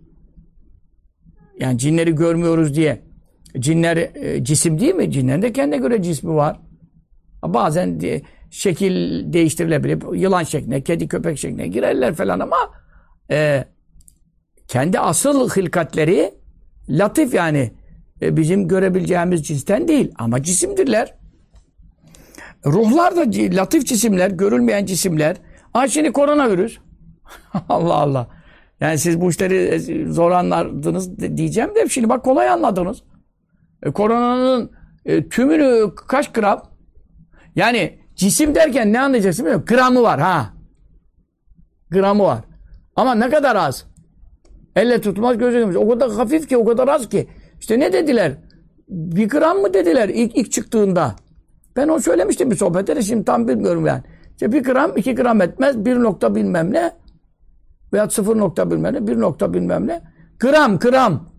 Yani cinleri görmüyoruz diye. Cinler e, cisim değil mi? Cinlerin de kendine göre cismi var. Bazen de, şekil değiştirilebilir. Yılan şekline, kedi köpek şekline girerler falan ama e, kendi asıl hilkatleri latif yani e, bizim görebileceğimiz cinsten değil ama cisimdirler. Ruhlar da latif cisimler, görülmeyen cisimler. Ha şimdi koronavirüs. Allah Allah. Yani siz bu işleri e, zor anladınız diyeceğim de şimdi bak kolay anladınız. E, koronanın e, tümünü kaç gram? Yani cisim derken ne anlayacaksın bilmiyorum. Gramı var ha. Gramı var. Ama ne kadar az. Elle tutmaz göze görmez. O kadar hafif ki o kadar az ki. İşte ne dediler? Bir gram mı dediler ilk, ilk çıktığında? Ben onu söylemiştim bir sohbette de şimdi tam bilmiyorum yani. İşte bir gram iki gram etmez. Bir nokta bilmem ne. Veya sıfır nokta bilmem ne. Bir nokta bilmem ne. Gram gram.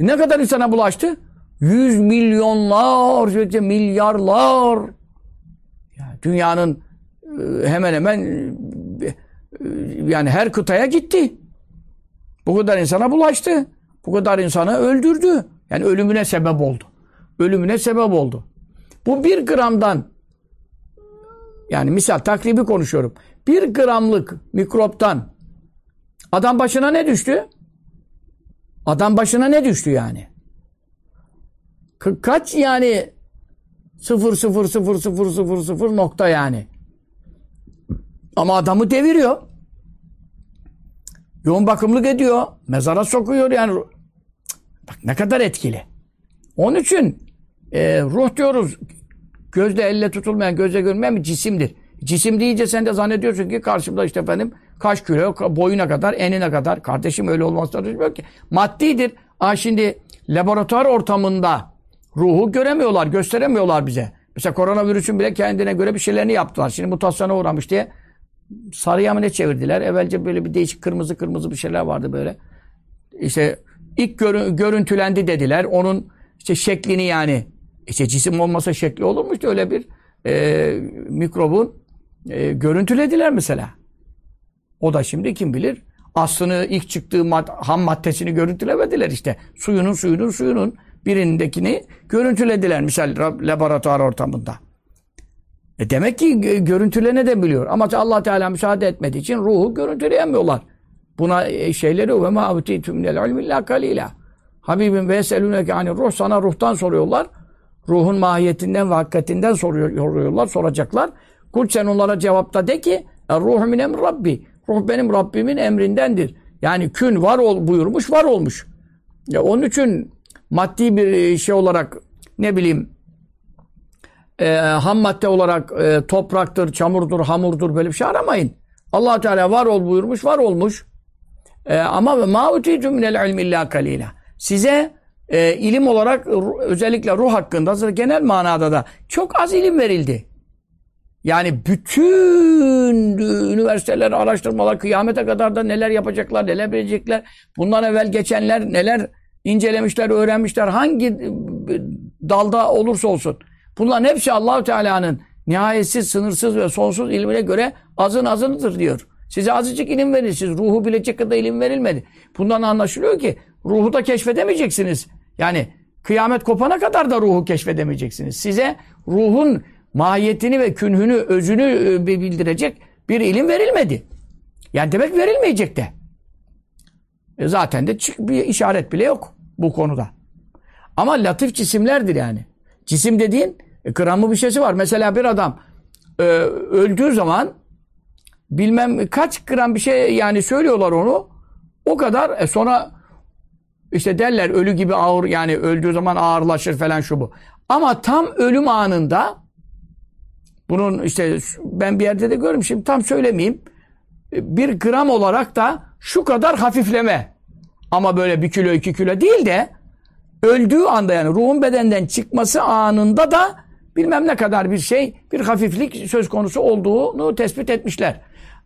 Ne kadar insana bulaştı? Yüz milyonlar, milyarlar. Yani dünyanın e, hemen hemen e, yani her kıtaya gitti. Bu kadar insana bulaştı. Bu kadar insanı öldürdü. Yani ölümüne sebep oldu. Ölümüne sebep oldu. Bu bir gramdan yani misal takribi konuşuyorum. Bir gramlık mikroptan adam başına ne düştü? Adam başına ne düştü yani? Ka kaç yani sıfır sıfır sıfır sıfır sıfır sıfır nokta yani. Ama adamı deviriyor. Yoğun bakımlık ediyor. Mezara sokuyor yani. Bak ne kadar etkili. Onun için e, ruh diyoruz gözle elle tutulmayan, gözle görünmeyen bir cisimdir. Cisim deyince sen de zannediyorsun ki karşımda işte efendim kaç kilo, boyuna kadar, enine kadar. Kardeşim öyle olmazsa düşünmüyor ki. Maddidir. Aa şimdi laboratuvar ortamında ruhu göremiyorlar, gösteremiyorlar bize. Mesela koronavirüsün bile kendine göre bir şeylerini yaptılar. Şimdi mutasyona uğramış diye sarıya mı ne çevirdiler? Evvelce böyle bir değişik kırmızı kırmızı bir şeyler vardı böyle. İşte ilk görü, görüntülendi dediler. Onun işte şeklini yani işte cisim olmasa şekli olur mu? Öyle bir e, mikrobun e, görüntülediler mesela. O da şimdi kim bilir aslını ilk çıktığı mad ham maddesini görüntülemediler işte. Suyunun suyunun suyunun birindekini görüntülediler misal laboratuvar ortamında. E demek ki görüntülene de biliyor. Ama Allah Teala müsaade etmediği için ruhu görüntüleyemiyorlar. Buna e, şeyleri ve ma utitum minel ilmi kalila. Habibim ve eseluneke hani ruh sana ruhtan soruyorlar. Ruhun mahiyetinden ve hakikatinden soruyorlar, soracaklar. Kul sen onlara cevapta de ki ruhu minem rabbi. Ruh benim Rabbimin emrindendir. Yani kün var ol buyurmuş, var olmuş. Ya onun için maddi bir e, şey olarak ne bileyim e, ham madde olarak e, topraktır, çamurdur, hamurdur böyle bir şey aramayın. allah Teala var ol buyurmuş, var olmuş. E, ama ma utitum minel ilmi illa kalila. Size e, ilim olarak özellikle ruh hakkında genel manada da çok az ilim verildi. Yani bütün üniversiteler, araştırmalar kıyamete kadar da neler yapacaklar, neler bilecekler. Bundan evvel geçenler neler incelemişler, öğrenmişler. Hangi dalda olursa olsun. Bunların hepsi Allahu Teala'nın nihayetsiz, sınırsız ve sonsuz ilmine göre azın azınıdır diyor. Size azıcık ilim verir. Siz ruhu bilecek kadar ilim verilmedi. Bundan anlaşılıyor ki ruhu da keşfedemeyeceksiniz. Yani kıyamet kopana kadar da ruhu keşfedemeyeceksiniz. Size ruhun mahiyetini ve künhünü, özünü e, bildirecek bir ilim verilmedi. Yani demek verilmeyecek de. E zaten de bir işaret bile yok bu konuda. Ama latif cisimlerdir yani. Cisim dediğin e, gramı bir şeysi var. Mesela bir adam e, öldüğü zaman bilmem kaç gram bir şey yani söylüyorlar onu. O kadar e sonra işte derler ölü gibi ağır yani öldüğü zaman ağırlaşır falan şu bu. Ama tam ölüm anında bunun işte ben bir yerde de görmüşüm. Şimdi tam söylemeyeyim. Bir gram olarak da şu kadar hafifleme. Ama böyle bir kilo iki kilo değil de öldüğü anda yani ruhun bedenden çıkması anında da bilmem ne kadar bir şey bir hafiflik söz konusu olduğunu tespit etmişler.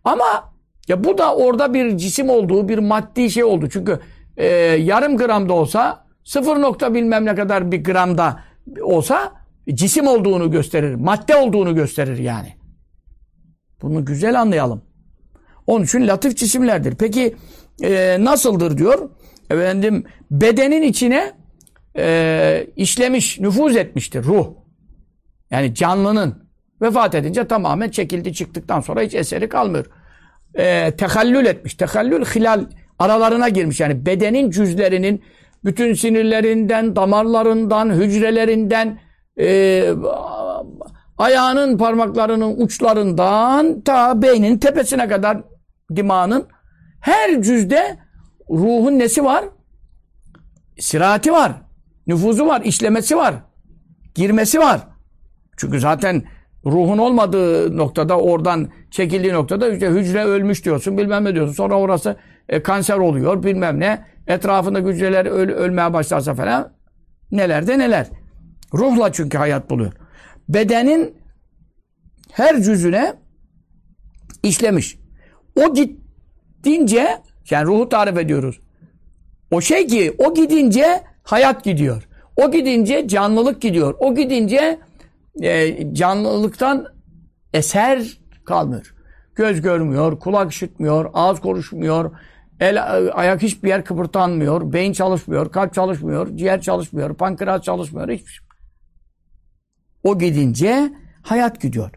Ama ya bu da orada bir cisim olduğu bir maddi şey oldu. Çünkü e, yarım gramda olsa sıfır nokta bilmem ne kadar bir gramda olsa cisim olduğunu gösterir. Madde olduğunu gösterir yani. Bunu güzel anlayalım. Onun için latif cisimlerdir. Peki e, nasıldır diyor. Efendim bedenin içine e, işlemiş, nüfuz etmiştir ruh. Yani canlının vefat edince tamamen çekildi çıktıktan sonra hiç eseri kalmıyor. E, tekallül etmiş. Tekallül hilal aralarına girmiş. Yani bedenin cüzlerinin bütün sinirlerinden, damarlarından, hücrelerinden, e, ayağının parmaklarının uçlarından ta beynin tepesine kadar dimağının her cüzde ruhun nesi var? Sirati var. Nüfuzu var. işlemesi var. Girmesi var. Çünkü zaten ruhun olmadığı noktada oradan çekildiği noktada işte hücre ölmüş diyorsun bilmem ne diyorsun. Sonra orası e, kanser oluyor bilmem ne. Etrafında hücreler öl, ölmeye başlarsa falan neler de neler. Ruhla çünkü hayat buluyor. Bedenin her cüzüne işlemiş. O gidince yani ruhu tarif ediyoruz. O şey ki o gidince hayat gidiyor. O gidince canlılık gidiyor. O gidince e, canlılıktan eser kalmıyor. Göz görmüyor, kulak işitmiyor, ağız konuşmuyor, el ayak hiçbir yer kıpırtanmıyor, beyin çalışmıyor, kalp çalışmıyor, ciğer çalışmıyor, pankreas çalışmıyor, hiçbir şey. O gidince hayat gidiyor.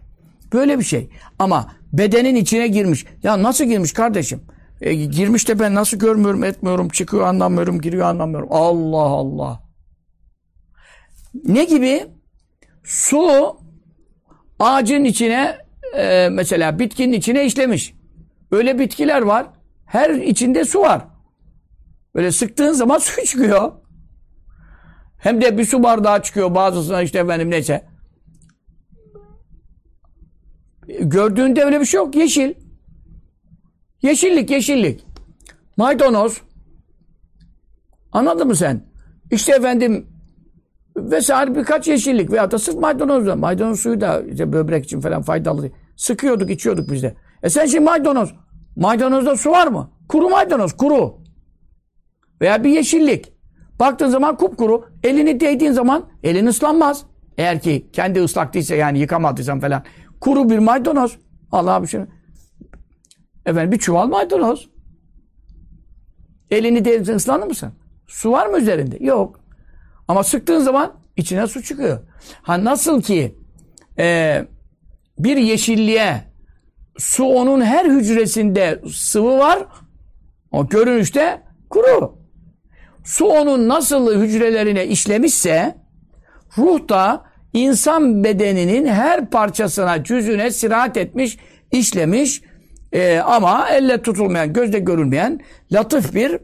Böyle bir şey. Ama bedenin içine girmiş. Ya nasıl girmiş kardeşim? E, girmiş de ben nasıl görmüyorum, etmiyorum, çıkıyor anlamıyorum, giriyor anlamıyorum. Allah Allah. Ne gibi? Su ağacın içine e, mesela bitkinin içine işlemiş. Öyle bitkiler var. Her içinde su var. Böyle sıktığın zaman su çıkıyor. Hem de bir su bardağı çıkıyor bazısına işte efendim neyse. Gördüğünde öyle bir şey yok. Yeşil. Yeşillik, yeşillik. Maydanoz. Anladın mı sen? İşte efendim vesaire birkaç yeşillik veya da sırf maydanoz da. Maydanoz suyu da işte böbrek için falan faydalı. Sıkıyorduk, içiyorduk biz de. E sen şimdi maydanoz. Maydanozda su var mı? Kuru maydanoz, kuru. Veya bir yeşillik. Baktığın zaman kupkuru. Elini değdiğin zaman elin ıslanmaz. Eğer ki kendi ıslak değilse yani yıkamadıysan falan. Kuru bir maydanoz. Allah bir şey. Efendim bir çuval maydanoz. Elini değdiğin ıslanır mısın? Su var mı üzerinde? Yok. Ama sıktığın zaman içine su çıkıyor. Ha nasıl ki e, bir yeşilliğe su onun her hücresinde sıvı var. O görünüşte kuru. Su onun nasıl hücrelerine işlemişse ruh da insan bedeninin her parçasına, cüzüne sirahat etmiş, işlemiş e, ama elle tutulmayan, gözle görülmeyen latif bir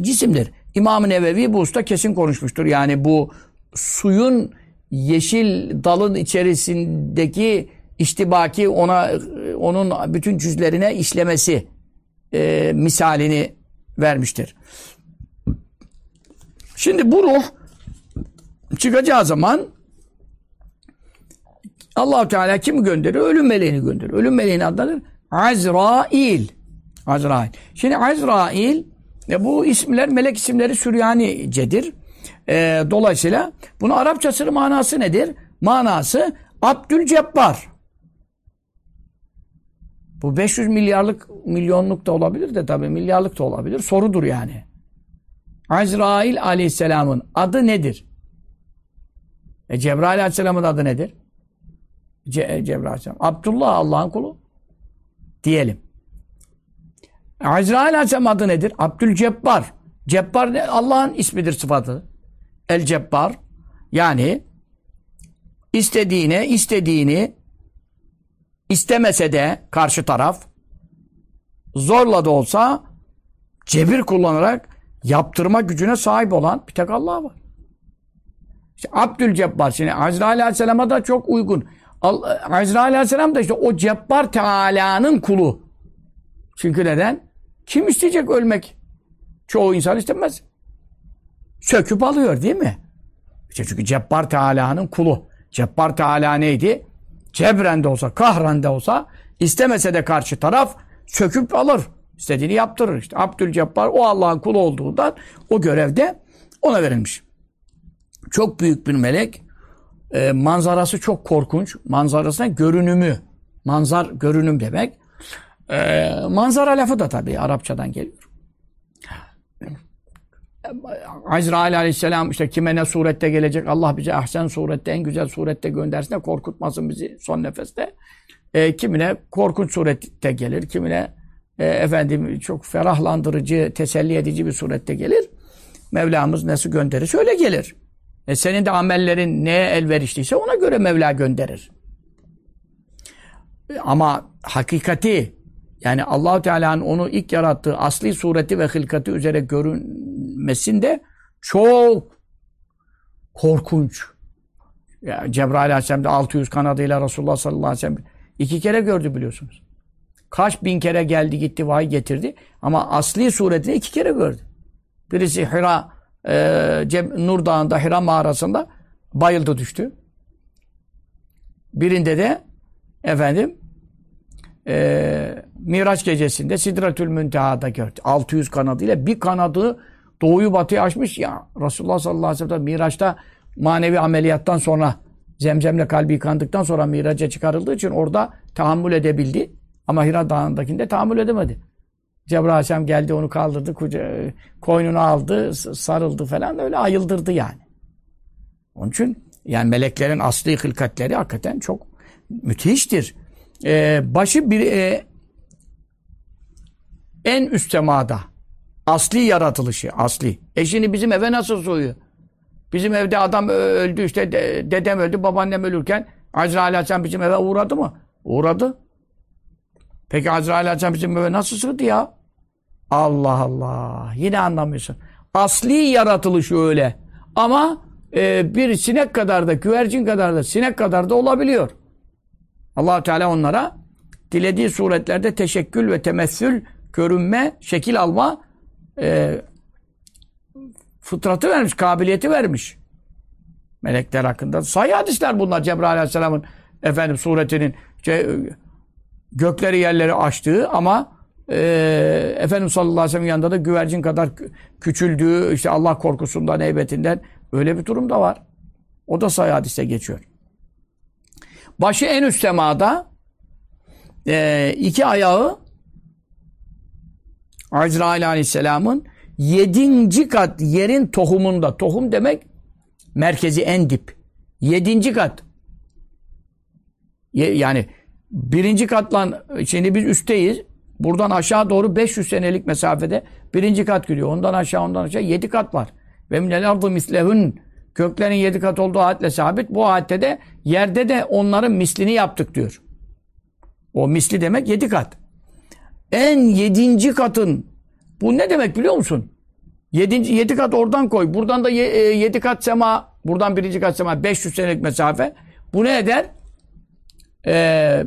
cisimdir. İmam-ı Nevevi bu usta kesin konuşmuştur. Yani bu suyun yeşil dalın içerisindeki iştibaki ona onun bütün cüzlerine işlemesi e, misalini vermiştir. Şimdi bu ruh çıkacağı zaman allah Teala kimi gönderir? Ölüm meleğini gönderir. Ölüm meleğini adlanır. Azrail. Azrail. Şimdi Azrail e, bu isimler melek isimleri Süryanicedir. E, dolayısıyla bunun Arapçasının manası nedir? Manası Abdülcebbar. Bu 500 milyarlık milyonluk da olabilir de tabii milyarlık da olabilir. Sorudur yani. Azrail aleyhisselamın adı nedir? E Cebrail aleyhisselamın adı nedir? Ce Cebrail aleyhisselam. Abdullah Allah'ın kulu. Diyelim. Azrail aleyhisselam adı nedir? Abdülcebbar. Cebbar Allah'ın ismidir sıfatı. El Cebbar. Yani istediğine istediğini istemese de karşı taraf zorla da olsa cebir kullanarak yaptırma gücüne sahip olan bir tek Allah var. İşte Abdülcebbar şimdi Azrail Aleyhisselam'a da çok uygun. Azrail Aleyhisselam da işte o Cebbar Teala'nın kulu. Çünkü neden? Kim isteyecek ölmek? Çoğu insan istemez. Söküp alıyor değil mi? İşte çünkü Cebbar Teala'nın kulu. Cebbar Teala neydi? Cebren de olsa, kahren de olsa istemese de karşı taraf söküp alır. İstediğini yaptırır işte. Abdülcebbar o Allah'ın kulu olduğundan o görevde ona verilmiş. Çok büyük bir melek. E, manzarası çok korkunç. Manzarasına görünümü. Manzar görünüm demek. E, manzara lafı da tabii Arapçadan geliyor. Azrail aleyhisselam işte kime ne surette gelecek Allah bize ahsen surette en güzel surette göndersin de korkutmasın bizi son nefeste. E, kimine korkunç surette gelir, kimine e, efendim çok ferahlandırıcı, teselli edici bir surette gelir. Mevlamız nasıl gönderir? Öyle gelir. E senin de amellerin neye elverişliyse ona göre Mevla gönderir. Ama hakikati yani Allahu Teala'nın onu ilk yarattığı asli sureti ve hılkati üzere görünmesinde çok korkunç. Ya Cebrail Aleyhisselam da 600 kanadıyla Resulullah sallallahu aleyhi ve sellem iki kere gördü biliyorsunuz. Kaç bin kere geldi gitti vahiy getirdi. Ama asli suretini iki kere gördü. Birisi Hira e, Nur Dağı'nda Hira mağarasında bayıldı düştü. Birinde de efendim e, Miraç gecesinde Sidretül Münteha'da gördü. 600 kanadıyla bir kanadı doğuyu batıya açmış ya Resulullah sallallahu aleyhi ve sellem Miraç'ta manevi ameliyattan sonra zemzemle kalbi yıkandıktan sonra miraca çıkarıldığı için orada tahammül edebildi. Ama Hira Dağı'ndakinde tahammül edemedi. Cebrail Aleyhisselam geldi onu kaldırdı, kuca, koynunu aldı, sarıldı falan öyle ayıldırdı yani. Onun için yani meleklerin asli hılkatleri hakikaten çok müthiştir. Ee, başı bir e, en üst semada asli yaratılışı, asli. E şimdi bizim eve nasıl soyuyor? Bizim evde adam öldü işte dedem öldü, babaannem ölürken Azrail Aleyhisselam bizim eve uğradı mı? Uğradı. Peki Azrail Aleyhisselam bizim eve nasıl sığdı ya? Allah Allah. Yine anlamıyorsun. Asli yaratılışı öyle. Ama e, bir sinek kadar da, güvercin kadar da, sinek kadar da olabiliyor. allah Teala onlara dilediği suretlerde teşekkül ve temessül, görünme, şekil alma e, fıtratı vermiş, kabiliyeti vermiş. Melekler hakkında. Sahih hadisler bunlar. Cebrail Aleyhisselam'ın efendim suretinin şey, gökleri yerleri açtığı ama e, Efendimiz sallallahu aleyhi ve sellem yanında da güvercin kadar küçüldüğü işte Allah korkusundan, heybetinden öyle bir durum da var. O da sahih hadiste geçiyor. Başı en üst semada e, iki ayağı Azrail aleyhisselamın yedinci kat yerin tohumunda. Tohum demek merkezi en dip. Yedinci kat. Yani birinci katla şimdi biz üstteyiz. Buradan aşağı doğru 500 senelik mesafede birinci kat gidiyor. Ondan aşağı ondan aşağı yedi kat var. Ve minel ardı mislehün köklerin yedi kat olduğu ayetle sabit. Bu ayette de yerde de onların mislini yaptık diyor. O misli demek yedi kat. En yedinci katın bu ne demek biliyor musun? Yedinci, yedi kat oradan koy. Buradan da ye, e, yedi kat sema. Buradan birinci kat sema. 500 senelik mesafe. Bu ne eder? Ee,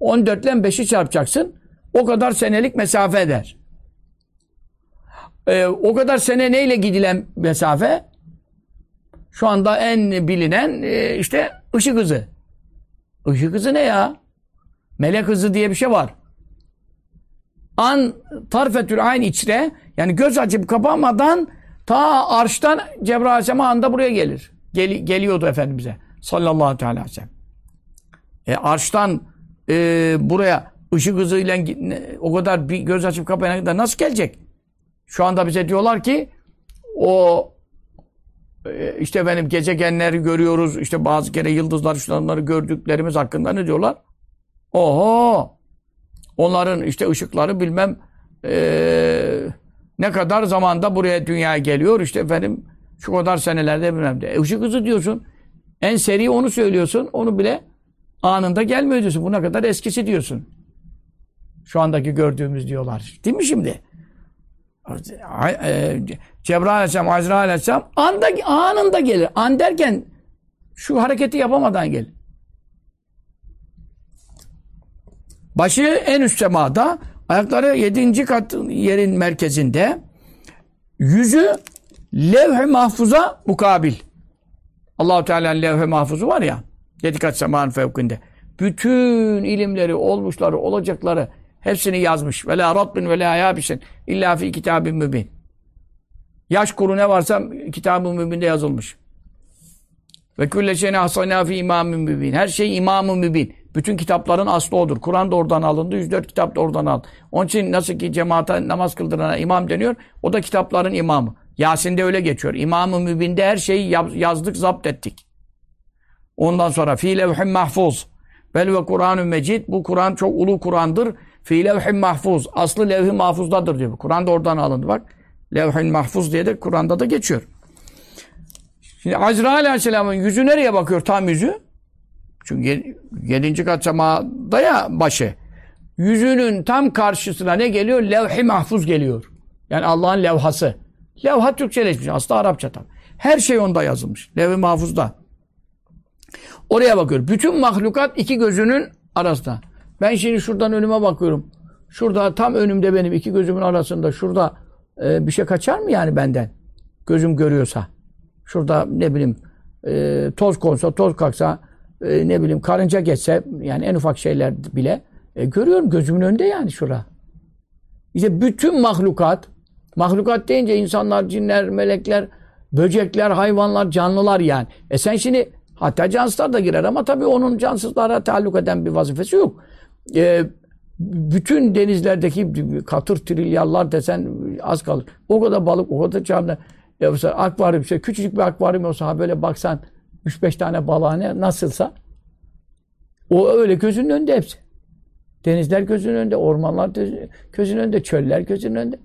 14 ile 5'i çarpacaksın. O kadar senelik mesafe eder. Ee, o kadar sene neyle gidilen mesafe? Şu anda en bilinen e, işte ışık hızı. Işık hızı ne ya? Melek hızı diye bir şey var. An tarfetül ayn içre yani göz açıp kapamadan ta arştan Cebrail Aleyhisselam anda buraya gelir. Gel, geliyordu Efendimiz'e. Sallallahu aleyhi ve sellem. E, arştan e, buraya ışık hızıyla o kadar bir göz açıp kapayana kadar nasıl gelecek? Şu anda bize diyorlar ki o e, işte benim gezegenleri görüyoruz. işte bazı kere yıldızlar şunları gördüklerimiz hakkında ne diyorlar? Oho! Onların işte ışıkları bilmem ee, ne kadar zamanda buraya dünyaya geliyor. işte efendim şu kadar senelerde bilmem de. E, ışık hızı diyorsun. En seri onu söylüyorsun. Onu bile anında gelmiyor diyorsun. Bu ne kadar eskisi diyorsun. Şu andaki gördüğümüz diyorlar. Değil mi şimdi? E, Cebrail Aleyhisselam, Azrail Aleyhisselam anda, anında gelir. An derken şu hareketi yapamadan gelir. Başı en üst semada, ayakları yedinci kat yerin merkezinde, yüzü levh-i mahfuza mukabil. Allahu Teala'nın levh-i mahfuzu var ya, yedi kat semanın fevkinde. Bütün ilimleri, olmuşları, olacakları hepsini yazmış. Ve la rabbin ve la yabisin illa fi kitabin mübin. Yaş kuru ne varsa kitabın mübinde yazılmış. Ve külle şeyine hasana fi imamın mübin. Her şey imamın mübin. Bütün kitapların aslı odur. Kur'an da oradan alındı. 104 kitap da oradan alındı. Onun için nasıl ki cemaate namaz kıldırana imam deniyor. O da kitapların imamı. Yasin'de öyle geçiyor. İmam-ı Mübin'de her şeyi yazdık, zapt ettik. Ondan sonra fi levhim mahfuz. Bel ve Kur'an-ı Mecid. Bu Kur'an çok ulu Kur'an'dır. Fi levhim mahfuz. Aslı levh-i mahfuzdadır diyor. Kur'an da oradan alındı bak. Levh-i mahfuz diye de Kur'an'da da geçiyor. Şimdi Azrail Aleyhisselam'ın yüzü nereye bakıyor tam yüzü? Çünkü yedinci kat semada ya başı. Yüzünün tam karşısına ne geliyor? Levh-i mahfuz geliyor. Yani Allah'ın levhası. Levha Türkçeleşmiş. Aslında Arapça tam. Her şey onda yazılmış. Levh-i mahfuzda. Oraya bakıyor. Bütün mahlukat iki gözünün arasında. Ben şimdi şuradan önüme bakıyorum. Şurada tam önümde benim iki gözümün arasında. Şurada e, bir şey kaçar mı yani benden? Gözüm görüyorsa. Şurada ne bileyim e, toz konsa, toz kalksa e, ne bileyim karınca geçse yani en ufak şeyler bile e, görüyorum gözümün önünde yani şura. İşte bütün mahlukat mahlukat deyince insanlar, cinler, melekler, böcekler, hayvanlar, canlılar yani. E sen şimdi hatta cansızlar da girer ama tabii onun cansızlara taalluk eden bir vazifesi yok. E, bütün denizlerdeki katır trilyarlar desen az kalır. O kadar balık, o kadar canlı. Ya mesela akvaryum, işte küçücük bir akvaryum olsa böyle baksan 3-5 tane balığa nasılsa o öyle gözünün önünde hepsi. Denizler gözünün önünde, ormanlar gözünün önünde, çöller gözünün önünde.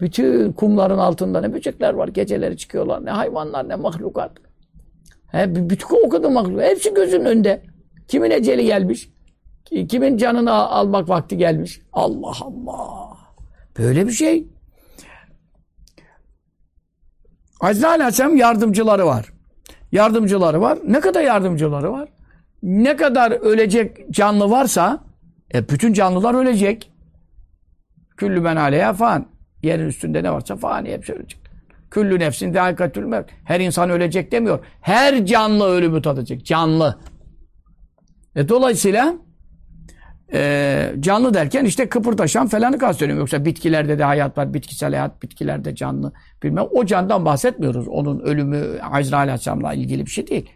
Bütün kumların altında ne böcekler var. Geceleri çıkıyorlar. Ne hayvanlar ne mahlukat. He, bütün o kadar mahluk. Hepsi gözünün önünde. Kimin eceli gelmiş? Kimin canını almak vakti gelmiş? Allah Allah. Böyle bir şey. Azrail Aleyhisselam yardımcıları var. Yardımcıları var. Ne kadar yardımcıları var? ne kadar ölecek canlı varsa e, bütün canlılar ölecek. Küllü men aleyha fan. Yerin üstünde ne varsa fani hepsi ölecek. Küllü nefsin dâikatül mevt. Her insan ölecek demiyor. Her canlı ölümü tadacak. Canlı. E, dolayısıyla e, canlı derken işte kıpırdaşan falanı kastediyorum. Yoksa bitkilerde de hayat var. Bitkisel hayat, bitkilerde canlı. Bilmem. O candan bahsetmiyoruz. Onun ölümü Azrail Aleyhisselam'la ilgili bir şey değil.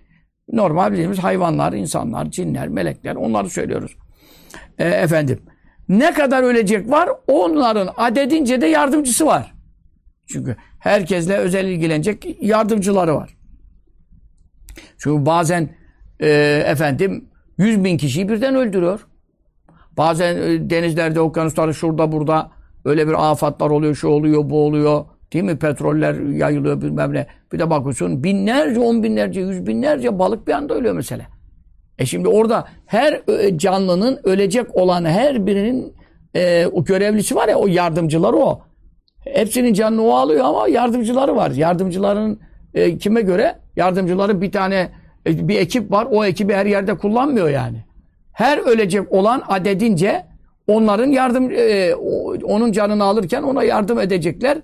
Normal bildiğimiz hayvanlar, insanlar, cinler, melekler onları söylüyoruz. E, efendim. Ne kadar ölecek var? Onların adedince de yardımcısı var. Çünkü herkesle özel ilgilenecek yardımcıları var. Çünkü bazen e, efendim yüz bin kişiyi birden öldürüyor. Bazen e, denizlerde, okyanuslarda, şurada burada öyle bir afatlar oluyor, şu oluyor, bu oluyor. Değil mi? Petroller yayılıyor bilmem ne. Bir de bakıyorsun binlerce, on binlerce, yüz binlerce balık bir anda ölüyor mesela. E şimdi orada her canlının ölecek olan her birinin e, o görevlisi var ya o yardımcıları o. Hepsinin canını o alıyor ama yardımcıları var. Yardımcıların e, kime göre? Yardımcıları bir tane e, bir ekip var. O ekibi her yerde kullanmıyor yani. Her ölecek olan adedince onların yardım e, onun canını alırken ona yardım edecekler.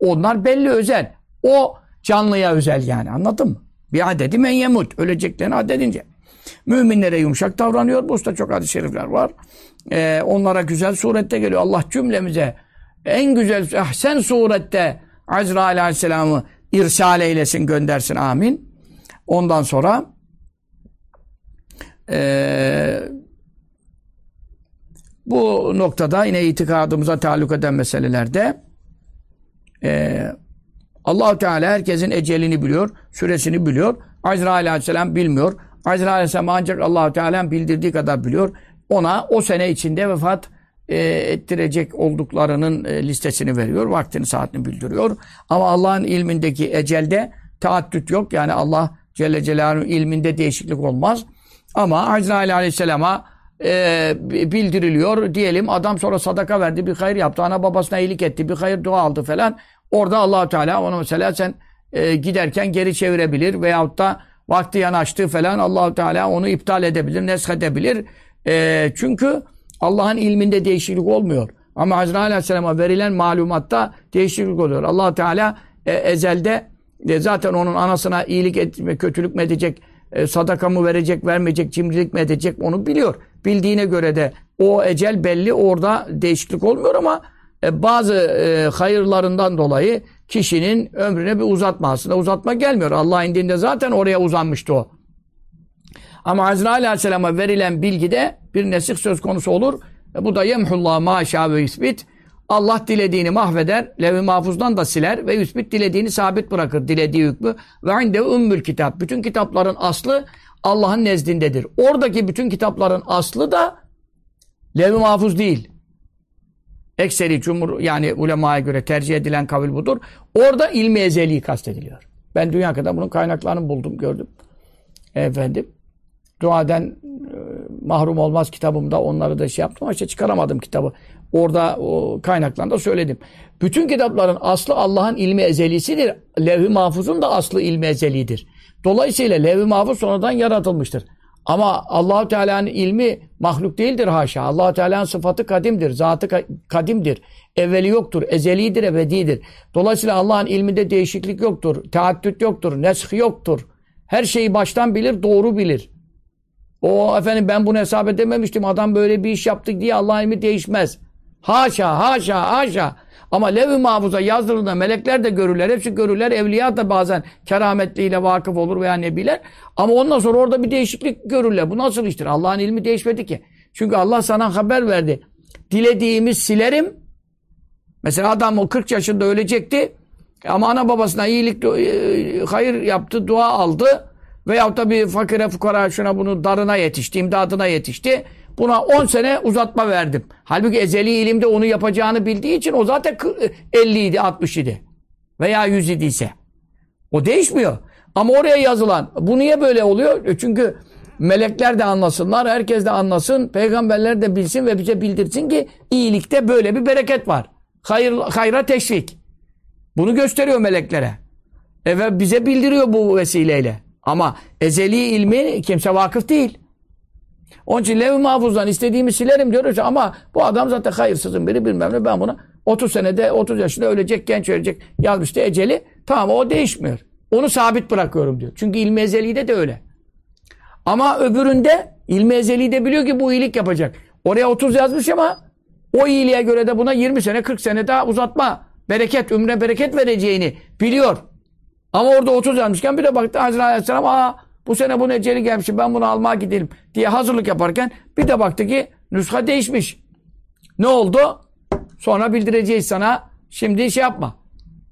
Onlar belli özel. O canlıya özel yani anladın mı? Bir adedi men yemut. Öleceklerin adedince. Müminlere yumuşak davranıyor. Bu usta çok hadis-i şerifler var. Ee, onlara güzel surette geliyor. Allah cümlemize en güzel, ahsen surette Azrail aleyhisselamı irsal eylesin, göndersin. Amin. Ondan sonra e, bu noktada yine itikadımıza taluk eden meselelerde e, allah Teala herkesin ecelini biliyor, süresini biliyor. Azrail aleyhisselam bilmiyor. Azrail aleyhisselam ancak allah Teala bildirdiği kadar biliyor. Ona o sene içinde vefat e, ettirecek olduklarının e, listesini veriyor. Vaktini, saatini bildiriyor. Ama Allah'ın ilmindeki ecelde taaddüt yok. Yani Allah Celle Celaluhu'nun ilminde değişiklik olmaz. Ama Azrail Aleyhisselam'a e, bildiriliyor. Diyelim adam sonra sadaka verdi, bir hayır yaptı. Ana babasına iyilik etti, bir hayır dua aldı falan. Orada allah Teala onu mesela sen e, giderken geri çevirebilir veyahut da vakti yanaştı falan allah Teala onu iptal edebilir, neshedebilir. E, çünkü Allah'ın ilminde değişiklik olmuyor. Ama Hazreti Aleyhisselam'a verilen malumatta değişiklik oluyor. allah Teala e, ezelde e, zaten onun anasına iyilik etme, kötülük mü edecek, e, sadaka mı verecek, vermeyecek, cimrilik mi edecek onu biliyor. Bildiğine göre de o ecel belli orada değişiklik olmuyor ama e, bazı e, hayırlarından dolayı kişinin ömrüne bir uzatma aslında uzatma gelmiyor. Allah indiğinde zaten oraya uzanmıştı o. Ama Azrail Aleyhisselam'a verilen bilgide bir nesih söz konusu olur. E, bu da yemhullah maşa ve isbit. Allah dilediğini mahveder, lev-i mahfuzdan da siler ve yüsbit dilediğini sabit bırakır, dilediği hükmü. Ve inde ümmül kitap. Bütün kitapların aslı Allah'ın nezdindedir. Oradaki bütün kitapların aslı da lev-i mahfuz değil. Ekseri cumhur yani ulemaya göre tercih edilen kavil budur. Orada ilmi ezeli kastediliyor. Ben dünya kadar bunun kaynaklarını buldum, gördüm. Efendim duaden e, mahrum olmaz kitabımda onları da şey yaptım ama işte çıkaramadım kitabı. Orada o kaynaklarında söyledim. Bütün kitapların aslı Allah'ın ilmi ezelisidir. Levh-i mahfuzun da aslı ilmi ezelidir. Dolayısıyla levh-i mahfuz sonradan yaratılmıştır. Ama Allahu Teala'nın ilmi mahluk değildir haşa. Allahu Teala'nın sıfatı kadimdir, zatı kadimdir. Evveli yoktur, ezelidir, ebedidir. Dolayısıyla Allah'ın ilminde değişiklik yoktur, teaddüt yoktur, nesh yoktur. Her şeyi baştan bilir, doğru bilir. O efendim ben bunu hesap edememiştim. Adam böyle bir iş yaptık diye Allah ilmi değişmez. Haşa, haşa, haşa. Ama lev-i mahfuza yazdırıldığında melekler de görürler. Hepsi görürler. Evliya da bazen kerametliyle vakıf olur veya nebiler. Ama ondan sonra orada bir değişiklik görürler. Bu nasıl iştir? Allah'ın ilmi değişmedi ki. Çünkü Allah sana haber verdi. Dilediğimi silerim. Mesela adam o 40 yaşında ölecekti. Ama ana babasına iyilik, e, hayır yaptı, dua aldı. Veyahut da bir fakire fukara şuna bunu darına yetişti, imdadına yetişti. Buna 10 sene uzatma verdim. Halbuki ezeli ilimde onu yapacağını bildiği için o zaten 50 idi, 60 idi. Veya 100 idiyse. O değişmiyor. Ama oraya yazılan, bu niye böyle oluyor? E çünkü melekler de anlasınlar, herkes de anlasın, peygamberler de bilsin ve bize bildirsin ki iyilikte böyle bir bereket var. Hayır, hayra teşvik. Bunu gösteriyor meleklere. E ve bize bildiriyor bu vesileyle. Ama ezeli ilmi kimse vakıf değil. Onun için lev mahfuzdan istediğimi silerim diyoruz ama bu adam zaten hayırsızın biri bilmem ne ben buna 30 senede 30 yaşında ölecek genç ölecek yazmıştı eceli. Tamam o değişmiyor. Onu sabit bırakıyorum diyor. Çünkü ilmi ezelide de öyle. Ama öbüründe ilmi ezeli de biliyor ki bu iyilik yapacak. Oraya 30 yazmış ama o iyiliğe göre de buna 20 sene 40 sene daha uzatma bereket, ömre bereket vereceğini biliyor. Ama orada 30 yazmışken bir de baktı Hazreti Aleyhisselam aa bu sene bunun eceli gelmiş ben bunu almaya gidelim diye hazırlık yaparken bir de baktı ki nüsha değişmiş. Ne oldu? Sonra bildireceğiz sana. Şimdi şey yapma.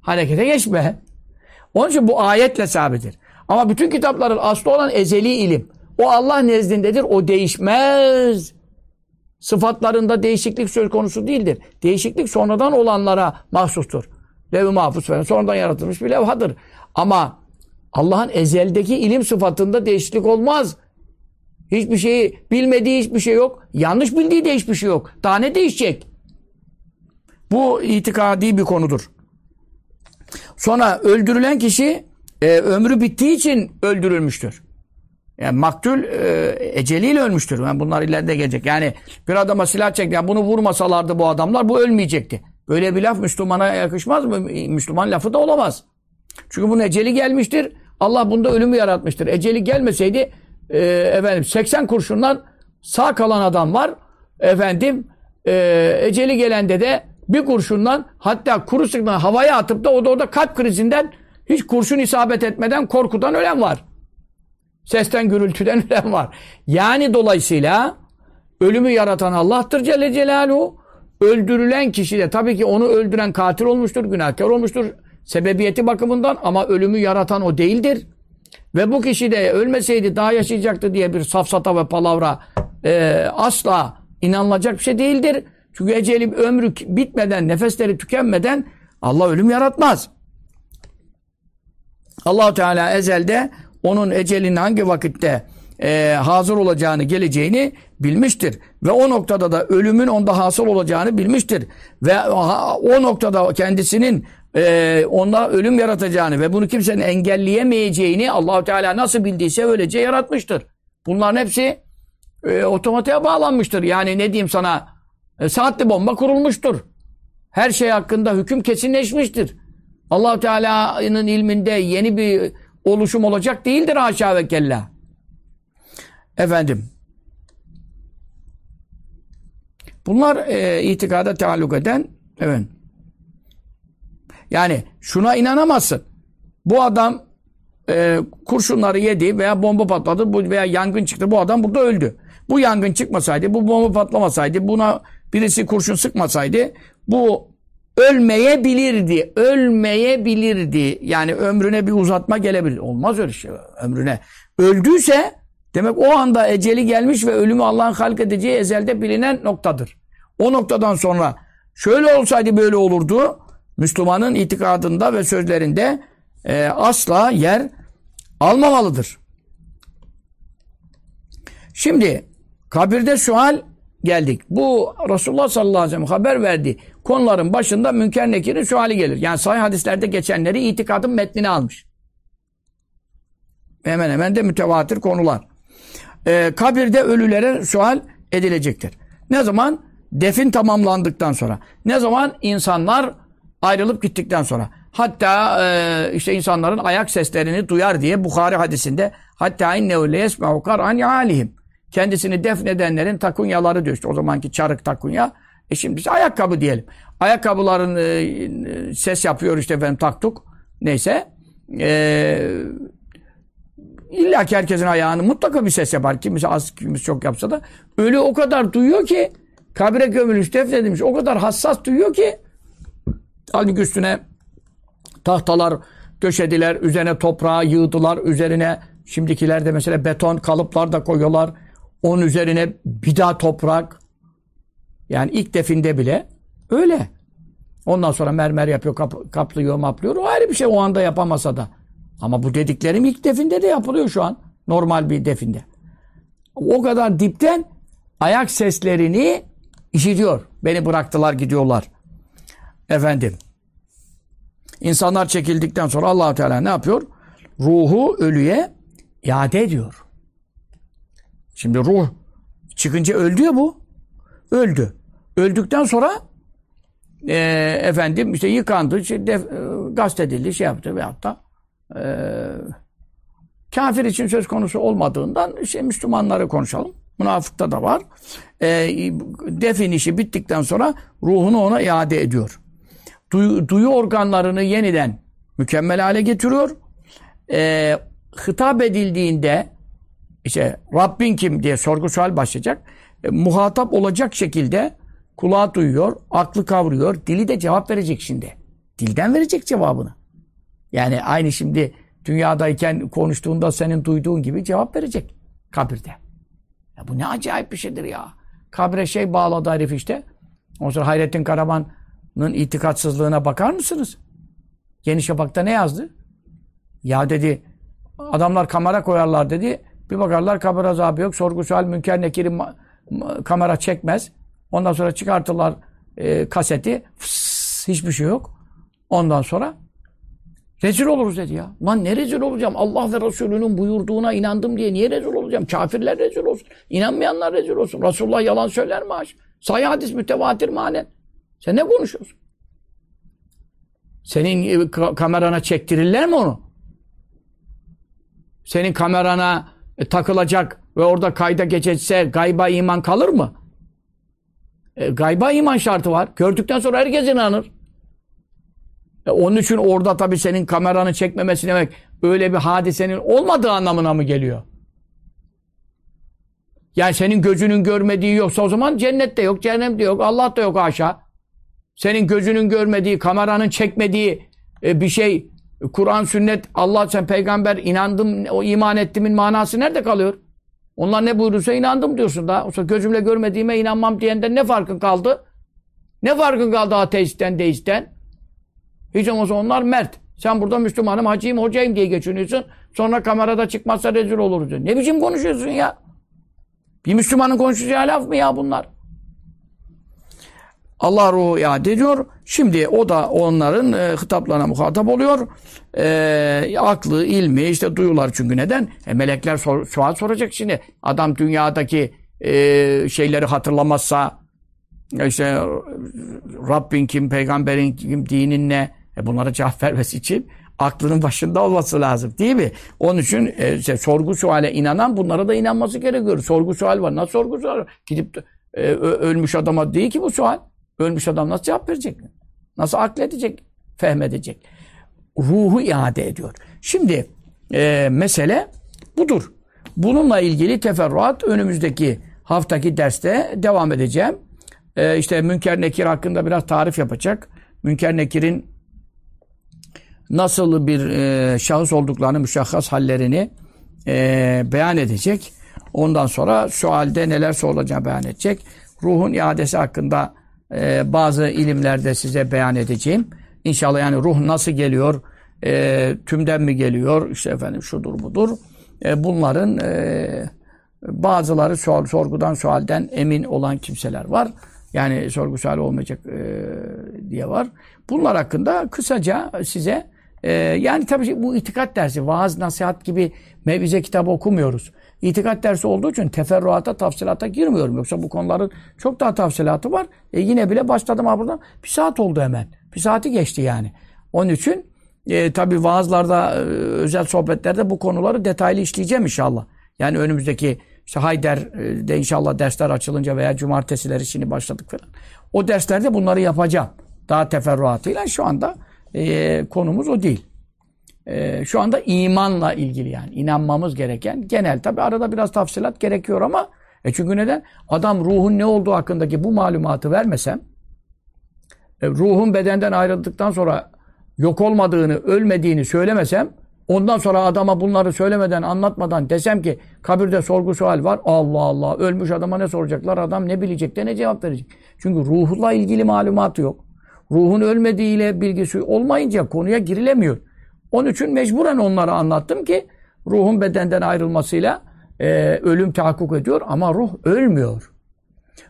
Harekete geçme. Onun için bu ayetle sabittir. Ama bütün kitapların aslı olan ezeli ilim. O Allah nezdindedir. O değişmez. Sıfatlarında değişiklik söz konusu değildir. Değişiklik sonradan olanlara mahsustur. Lev-i mahfuz falan sonradan yaratılmış bir levhadır. Ama Allah'ın ezeldeki ilim sıfatında değişiklik olmaz. Hiçbir şeyi bilmediği hiçbir şey yok. Yanlış bildiği de hiçbir şey yok. Daha ne değişecek? Bu itikadi bir konudur. Sonra öldürülen kişi e, ömrü bittiği için öldürülmüştür. Yani maktul e, eceliyle ölmüştür. Yani bunlar ileride gelecek. Yani bir adama silah çekti. Yani bunu vurmasalardı bu adamlar bu ölmeyecekti. Böyle bir laf Müslümana yakışmaz mı? Müslüman lafı da olamaz. Çünkü bunun eceli gelmiştir. Allah bunda ölümü yaratmıştır. Eceli gelmeseydi e, efendim 80 kurşundan sağ kalan adam var. Efendim e, eceli gelende de bir kurşundan hatta kuru sıkmadan havaya atıp da o da orada kalp krizinden hiç kurşun isabet etmeden korkudan ölen var. Sesten gürültüden ölen var. Yani dolayısıyla ölümü yaratan Allah'tır Celle Celaluhu. Öldürülen kişi de tabii ki onu öldüren katil olmuştur, günahkar olmuştur. Sebebiyeti bakımından ama ölümü yaratan o değildir. Ve bu kişi de ölmeseydi daha yaşayacaktı diye bir safsata ve palavra e, asla inanılacak bir şey değildir. Çünkü eceli ömrü bitmeden, nefesleri tükenmeden Allah ölüm yaratmaz. allah Teala ezelde onun ecelinin hangi vakitte e, hazır olacağını, geleceğini bilmiştir. Ve o noktada da ölümün onda hasıl olacağını bilmiştir. Ve o noktada kendisinin e, onda ölüm yaratacağını ve bunu kimsenin engelleyemeyeceğini allah Teala nasıl bildiyse öylece yaratmıştır. Bunların hepsi e, otomatiğe bağlanmıştır. Yani ne diyeyim sana e, saatli bomba kurulmuştur. Her şey hakkında hüküm kesinleşmiştir. allah Teala'nın ilminde yeni bir oluşum olacak değildir haşa ve kella. Efendim. Bunlar e, itikada taalluk eden evet. Yani şuna inanamazsın. Bu adam e, kurşunları yedi veya bomba patladı bu veya yangın çıktı. Bu adam burada öldü. Bu yangın çıkmasaydı, bu bomba patlamasaydı, buna birisi kurşun sıkmasaydı bu ölmeyebilirdi. Ölmeyebilirdi. Yani ömrüne bir uzatma gelebilir. Olmaz öyle şey ömrüne. Öldüyse demek o anda eceli gelmiş ve ölümü Allah'ın halk edeceği ezelde bilinen noktadır. O noktadan sonra şöyle olsaydı böyle olurdu. Müslümanın itikadında ve sözlerinde e, asla yer almamalıdır. Şimdi kabirde sual geldik. Bu Resulullah sallallahu aleyhi ve sellem haber verdi. Konuların başında münker nekirin suali gelir. Yani sahih hadislerde geçenleri itikadın metnini almış. Hemen hemen de mütevatir konular. Ee, kabirde ölülere sual edilecektir. Ne zaman? Defin tamamlandıktan sonra. Ne zaman? insanlar ayrılıp gittikten sonra. Hatta e, işte insanların ayak seslerini duyar diye Bukhari hadisinde hatta innehu le yesma'u kar'an alihim kendisini defnedenlerin takunyaları diyor. İşte o zamanki çarık takunya. E şimdi biz ayakkabı diyelim. Ayakkabıların e, ses yapıyor işte efendim taktuk. Neyse. E, İlla ki herkesin ayağını mutlaka bir ses yapar. Kimisi az, kimisi çok yapsa da. Ölü o kadar duyuyor ki kabre gömülmüş, defnedilmiş. O kadar hassas duyuyor ki halbuki üstüne tahtalar döşediler. Üzerine toprağı yığdılar. Üzerine şimdikilerde mesela beton kalıplar da koyuyorlar. Onun üzerine bir daha toprak. Yani ilk definde bile öyle. Ondan sonra mermer yapıyor, kap, kaplıyor, maplıyor. O ayrı bir şey o anda yapamasa da. Ama bu dediklerim ilk definde de yapılıyor şu an. Normal bir definde. O kadar dipten ayak seslerini işitiyor. Beni bıraktılar gidiyorlar. Efendim. İnsanlar çekildikten sonra allah Teala ne yapıyor? Ruhu ölüye iade ediyor. Şimdi ruh Çıkınca öldü ya bu. Öldü. Öldükten sonra e, efendim işte yıkandı, işte def, e, gazetedildi, şey yaptı veyahut da e, kafir için söz konusu olmadığından işte Müslümanları konuşalım. Münafıkta da var. E, defin işi bittikten sonra ruhunu ona iade ediyor. Duyu, duyu organlarını yeniden mükemmel hale getiriyor. E, hitap edildiğinde işte Rabbin kim diye sorgu sual başlayacak. E, muhatap olacak şekilde kulağı duyuyor, aklı kavruyor, dili de cevap verecek şimdi. Dilden verecek cevabını. Yani aynı şimdi dünyadayken konuştuğunda senin duyduğun gibi cevap verecek kabirde. Ya bu ne acayip bir şeydir ya. Kabre şey bağladı herif işte. Ondan sonra Hayrettin Karaman'ın itikatsızlığına bakar mısınız? Yeni Şafak'ta ne yazdı? Ya dedi adamlar kamera koyarlar dedi. Bir bakarlar kabir azabı yok. Sorgu sual münker nekiri kamera çekmez. Ondan sonra çıkartırlar e, kaseti. Fıs, hiçbir şey yok. Ondan sonra rezil oluruz dedi ya. Lan ne rezil olacağım? Allah ve Resulünün buyurduğuna inandım diye niye rezil olacağım? Kafirler rezil olsun. İnanmayanlar rezil olsun. Resulullah yalan söyler mi haş? Sayı hadis mütevatir manen. Sen ne konuşuyorsun? Senin e, kamerana çektirirler mi onu? Senin kamerana e, takılacak ve orada kayda geçetse gayba iman kalır mı? E, gayba iman şartı var. Gördükten sonra herkes inanır. E, onun için orada tabii senin kameranı çekmemesi demek öyle bir hadisenin olmadığı anlamına mı geliyor? Yani senin gözünün görmediği yoksa o zaman cennette yok, cehennemde yok, Allah da yok aşağı. Senin gözünün görmediği, kameranın çekmediği e, bir şey, Kur'an, sünnet, Allah, sen peygamber inandım, o iman ettimin manası nerede kalıyor? Onlar ne buyurursa inandım diyorsun da. Oysa gözümle görmediğime inanmam diyenden ne farkın kaldı? Ne farkın kaldı ateistten, deisten? Hiç olmazsa onlar mert. Sen burada Müslümanım, hacıyım, hocayım diye geçiniyorsun. Sonra kamerada çıkmazsa rezil oluruz diyor. Ne biçim konuşuyorsun ya? Bir Müslümanın konuşacağı laf mı ya bunlar? Allah ruhu iade ediyor. Şimdi o da onların e, hitaplarına muhatap oluyor. E, aklı, ilmi, işte duyular çünkü neden? E, melekler sor, sual soracak şimdi. Adam dünyadaki e, şeyleri hatırlamazsa işte Rabbin kim, peygamberin kim, dinin ne? E, bunlara cevap vermesi için aklının başında olması lazım değil mi? Onun için e, işte, sorgu suale inanan bunlara da inanması gerekiyor. Sorgu sual var. Nasıl sorgu sual var? Gidip e, ölmüş adama değil ki bu sual. Ölmüş adam nasıl cevap verecek? Nasıl akledecek? Fehmedecek? Ruhu iade ediyor. Şimdi e, mesele budur. Bununla ilgili teferruat önümüzdeki haftaki derste devam edeceğim. E, işte Münker Nekir hakkında biraz tarif yapacak. Münker Nekir'in nasıl bir e, şahıs olduklarını, müşahhas hallerini e, beyan edecek. Ondan sonra şu halde neler sorulacağını beyan edecek. Ruhun iadesi hakkında e, bazı ilimlerde size beyan edeceğim. İnşallah yani ruh nasıl geliyor, e, tümden mi geliyor, işte efendim şudur budur. E, bunların e, bazıları sor, sorgudan sualden emin olan kimseler var. Yani sorgu sual olmayacak e, diye var. Bunlar hakkında kısaca size e, yani tabii bu itikat dersi, vaaz, nasihat gibi mevize kitabı okumuyoruz. İtikat dersi olduğu için teferruata, tafsilata girmiyorum. Yoksa bu konuların çok daha tafsilatı var. E yine bile başladım ha buradan. Bir saat oldu hemen. Bir saati geçti yani. Onun için e, tabi vaazlarda, e, özel sohbetlerde bu konuları detaylı işleyeceğim inşallah. Yani önümüzdeki işte Hayder'de inşallah dersler açılınca veya cumartesileri şimdi başladık falan. O derslerde bunları yapacağım. Daha teferruatıyla şu anda e, konumuz o değil e, şu anda imanla ilgili yani inanmamız gereken genel tabi arada biraz tafsilat gerekiyor ama e çünkü neden? Adam ruhun ne olduğu hakkındaki bu malumatı vermesem e, ruhun bedenden ayrıldıktan sonra yok olmadığını, ölmediğini söylemesem ondan sonra adama bunları söylemeden, anlatmadan desem ki kabirde sorgu sual var. Allah Allah ölmüş adama ne soracaklar? Adam ne bilecek de ne cevap verecek? Çünkü ruhla ilgili malumatı yok. Ruhun ölmediğiyle bilgisi olmayınca konuya girilemiyor. Onun için mecburen onlara anlattım ki ruhun bedenden ayrılmasıyla e, ölüm tahakkuk ediyor ama ruh ölmüyor.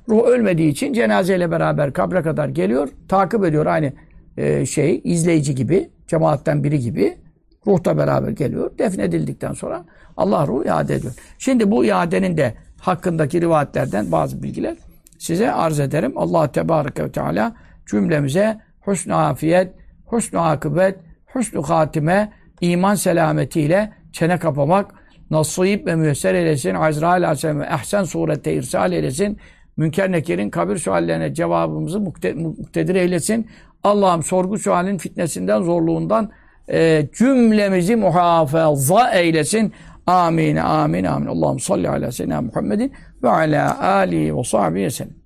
Ruh ölmediği için cenazeyle beraber kabre kadar geliyor, takip ediyor aynı e, şey, izleyici gibi, cemaatten biri gibi. Ruh da beraber geliyor. Defnedildikten sonra Allah ruhu iade ediyor. Şimdi bu iadenin de hakkındaki rivayetlerden bazı bilgiler size arz ederim. Allah Tebareke ve Teala cümlemize husn afiyet, husn akıbet, husn hatime, iman selametiyle çene kapamak, nasip ve müyesser eylesin. Azrail Aleyhisselam ve ehsen surette irsal eylesin. Münker Nekir'in kabir suallerine cevabımızı muktedir eylesin. Allah'ım sorgu sualin fitnesinden, zorluğundan e, cümlemizi muhafaza eylesin. Amin, amin, amin. Allah'ım salli ala seyyidina Muhammedin ve ala alihi ve sahbihi sellem.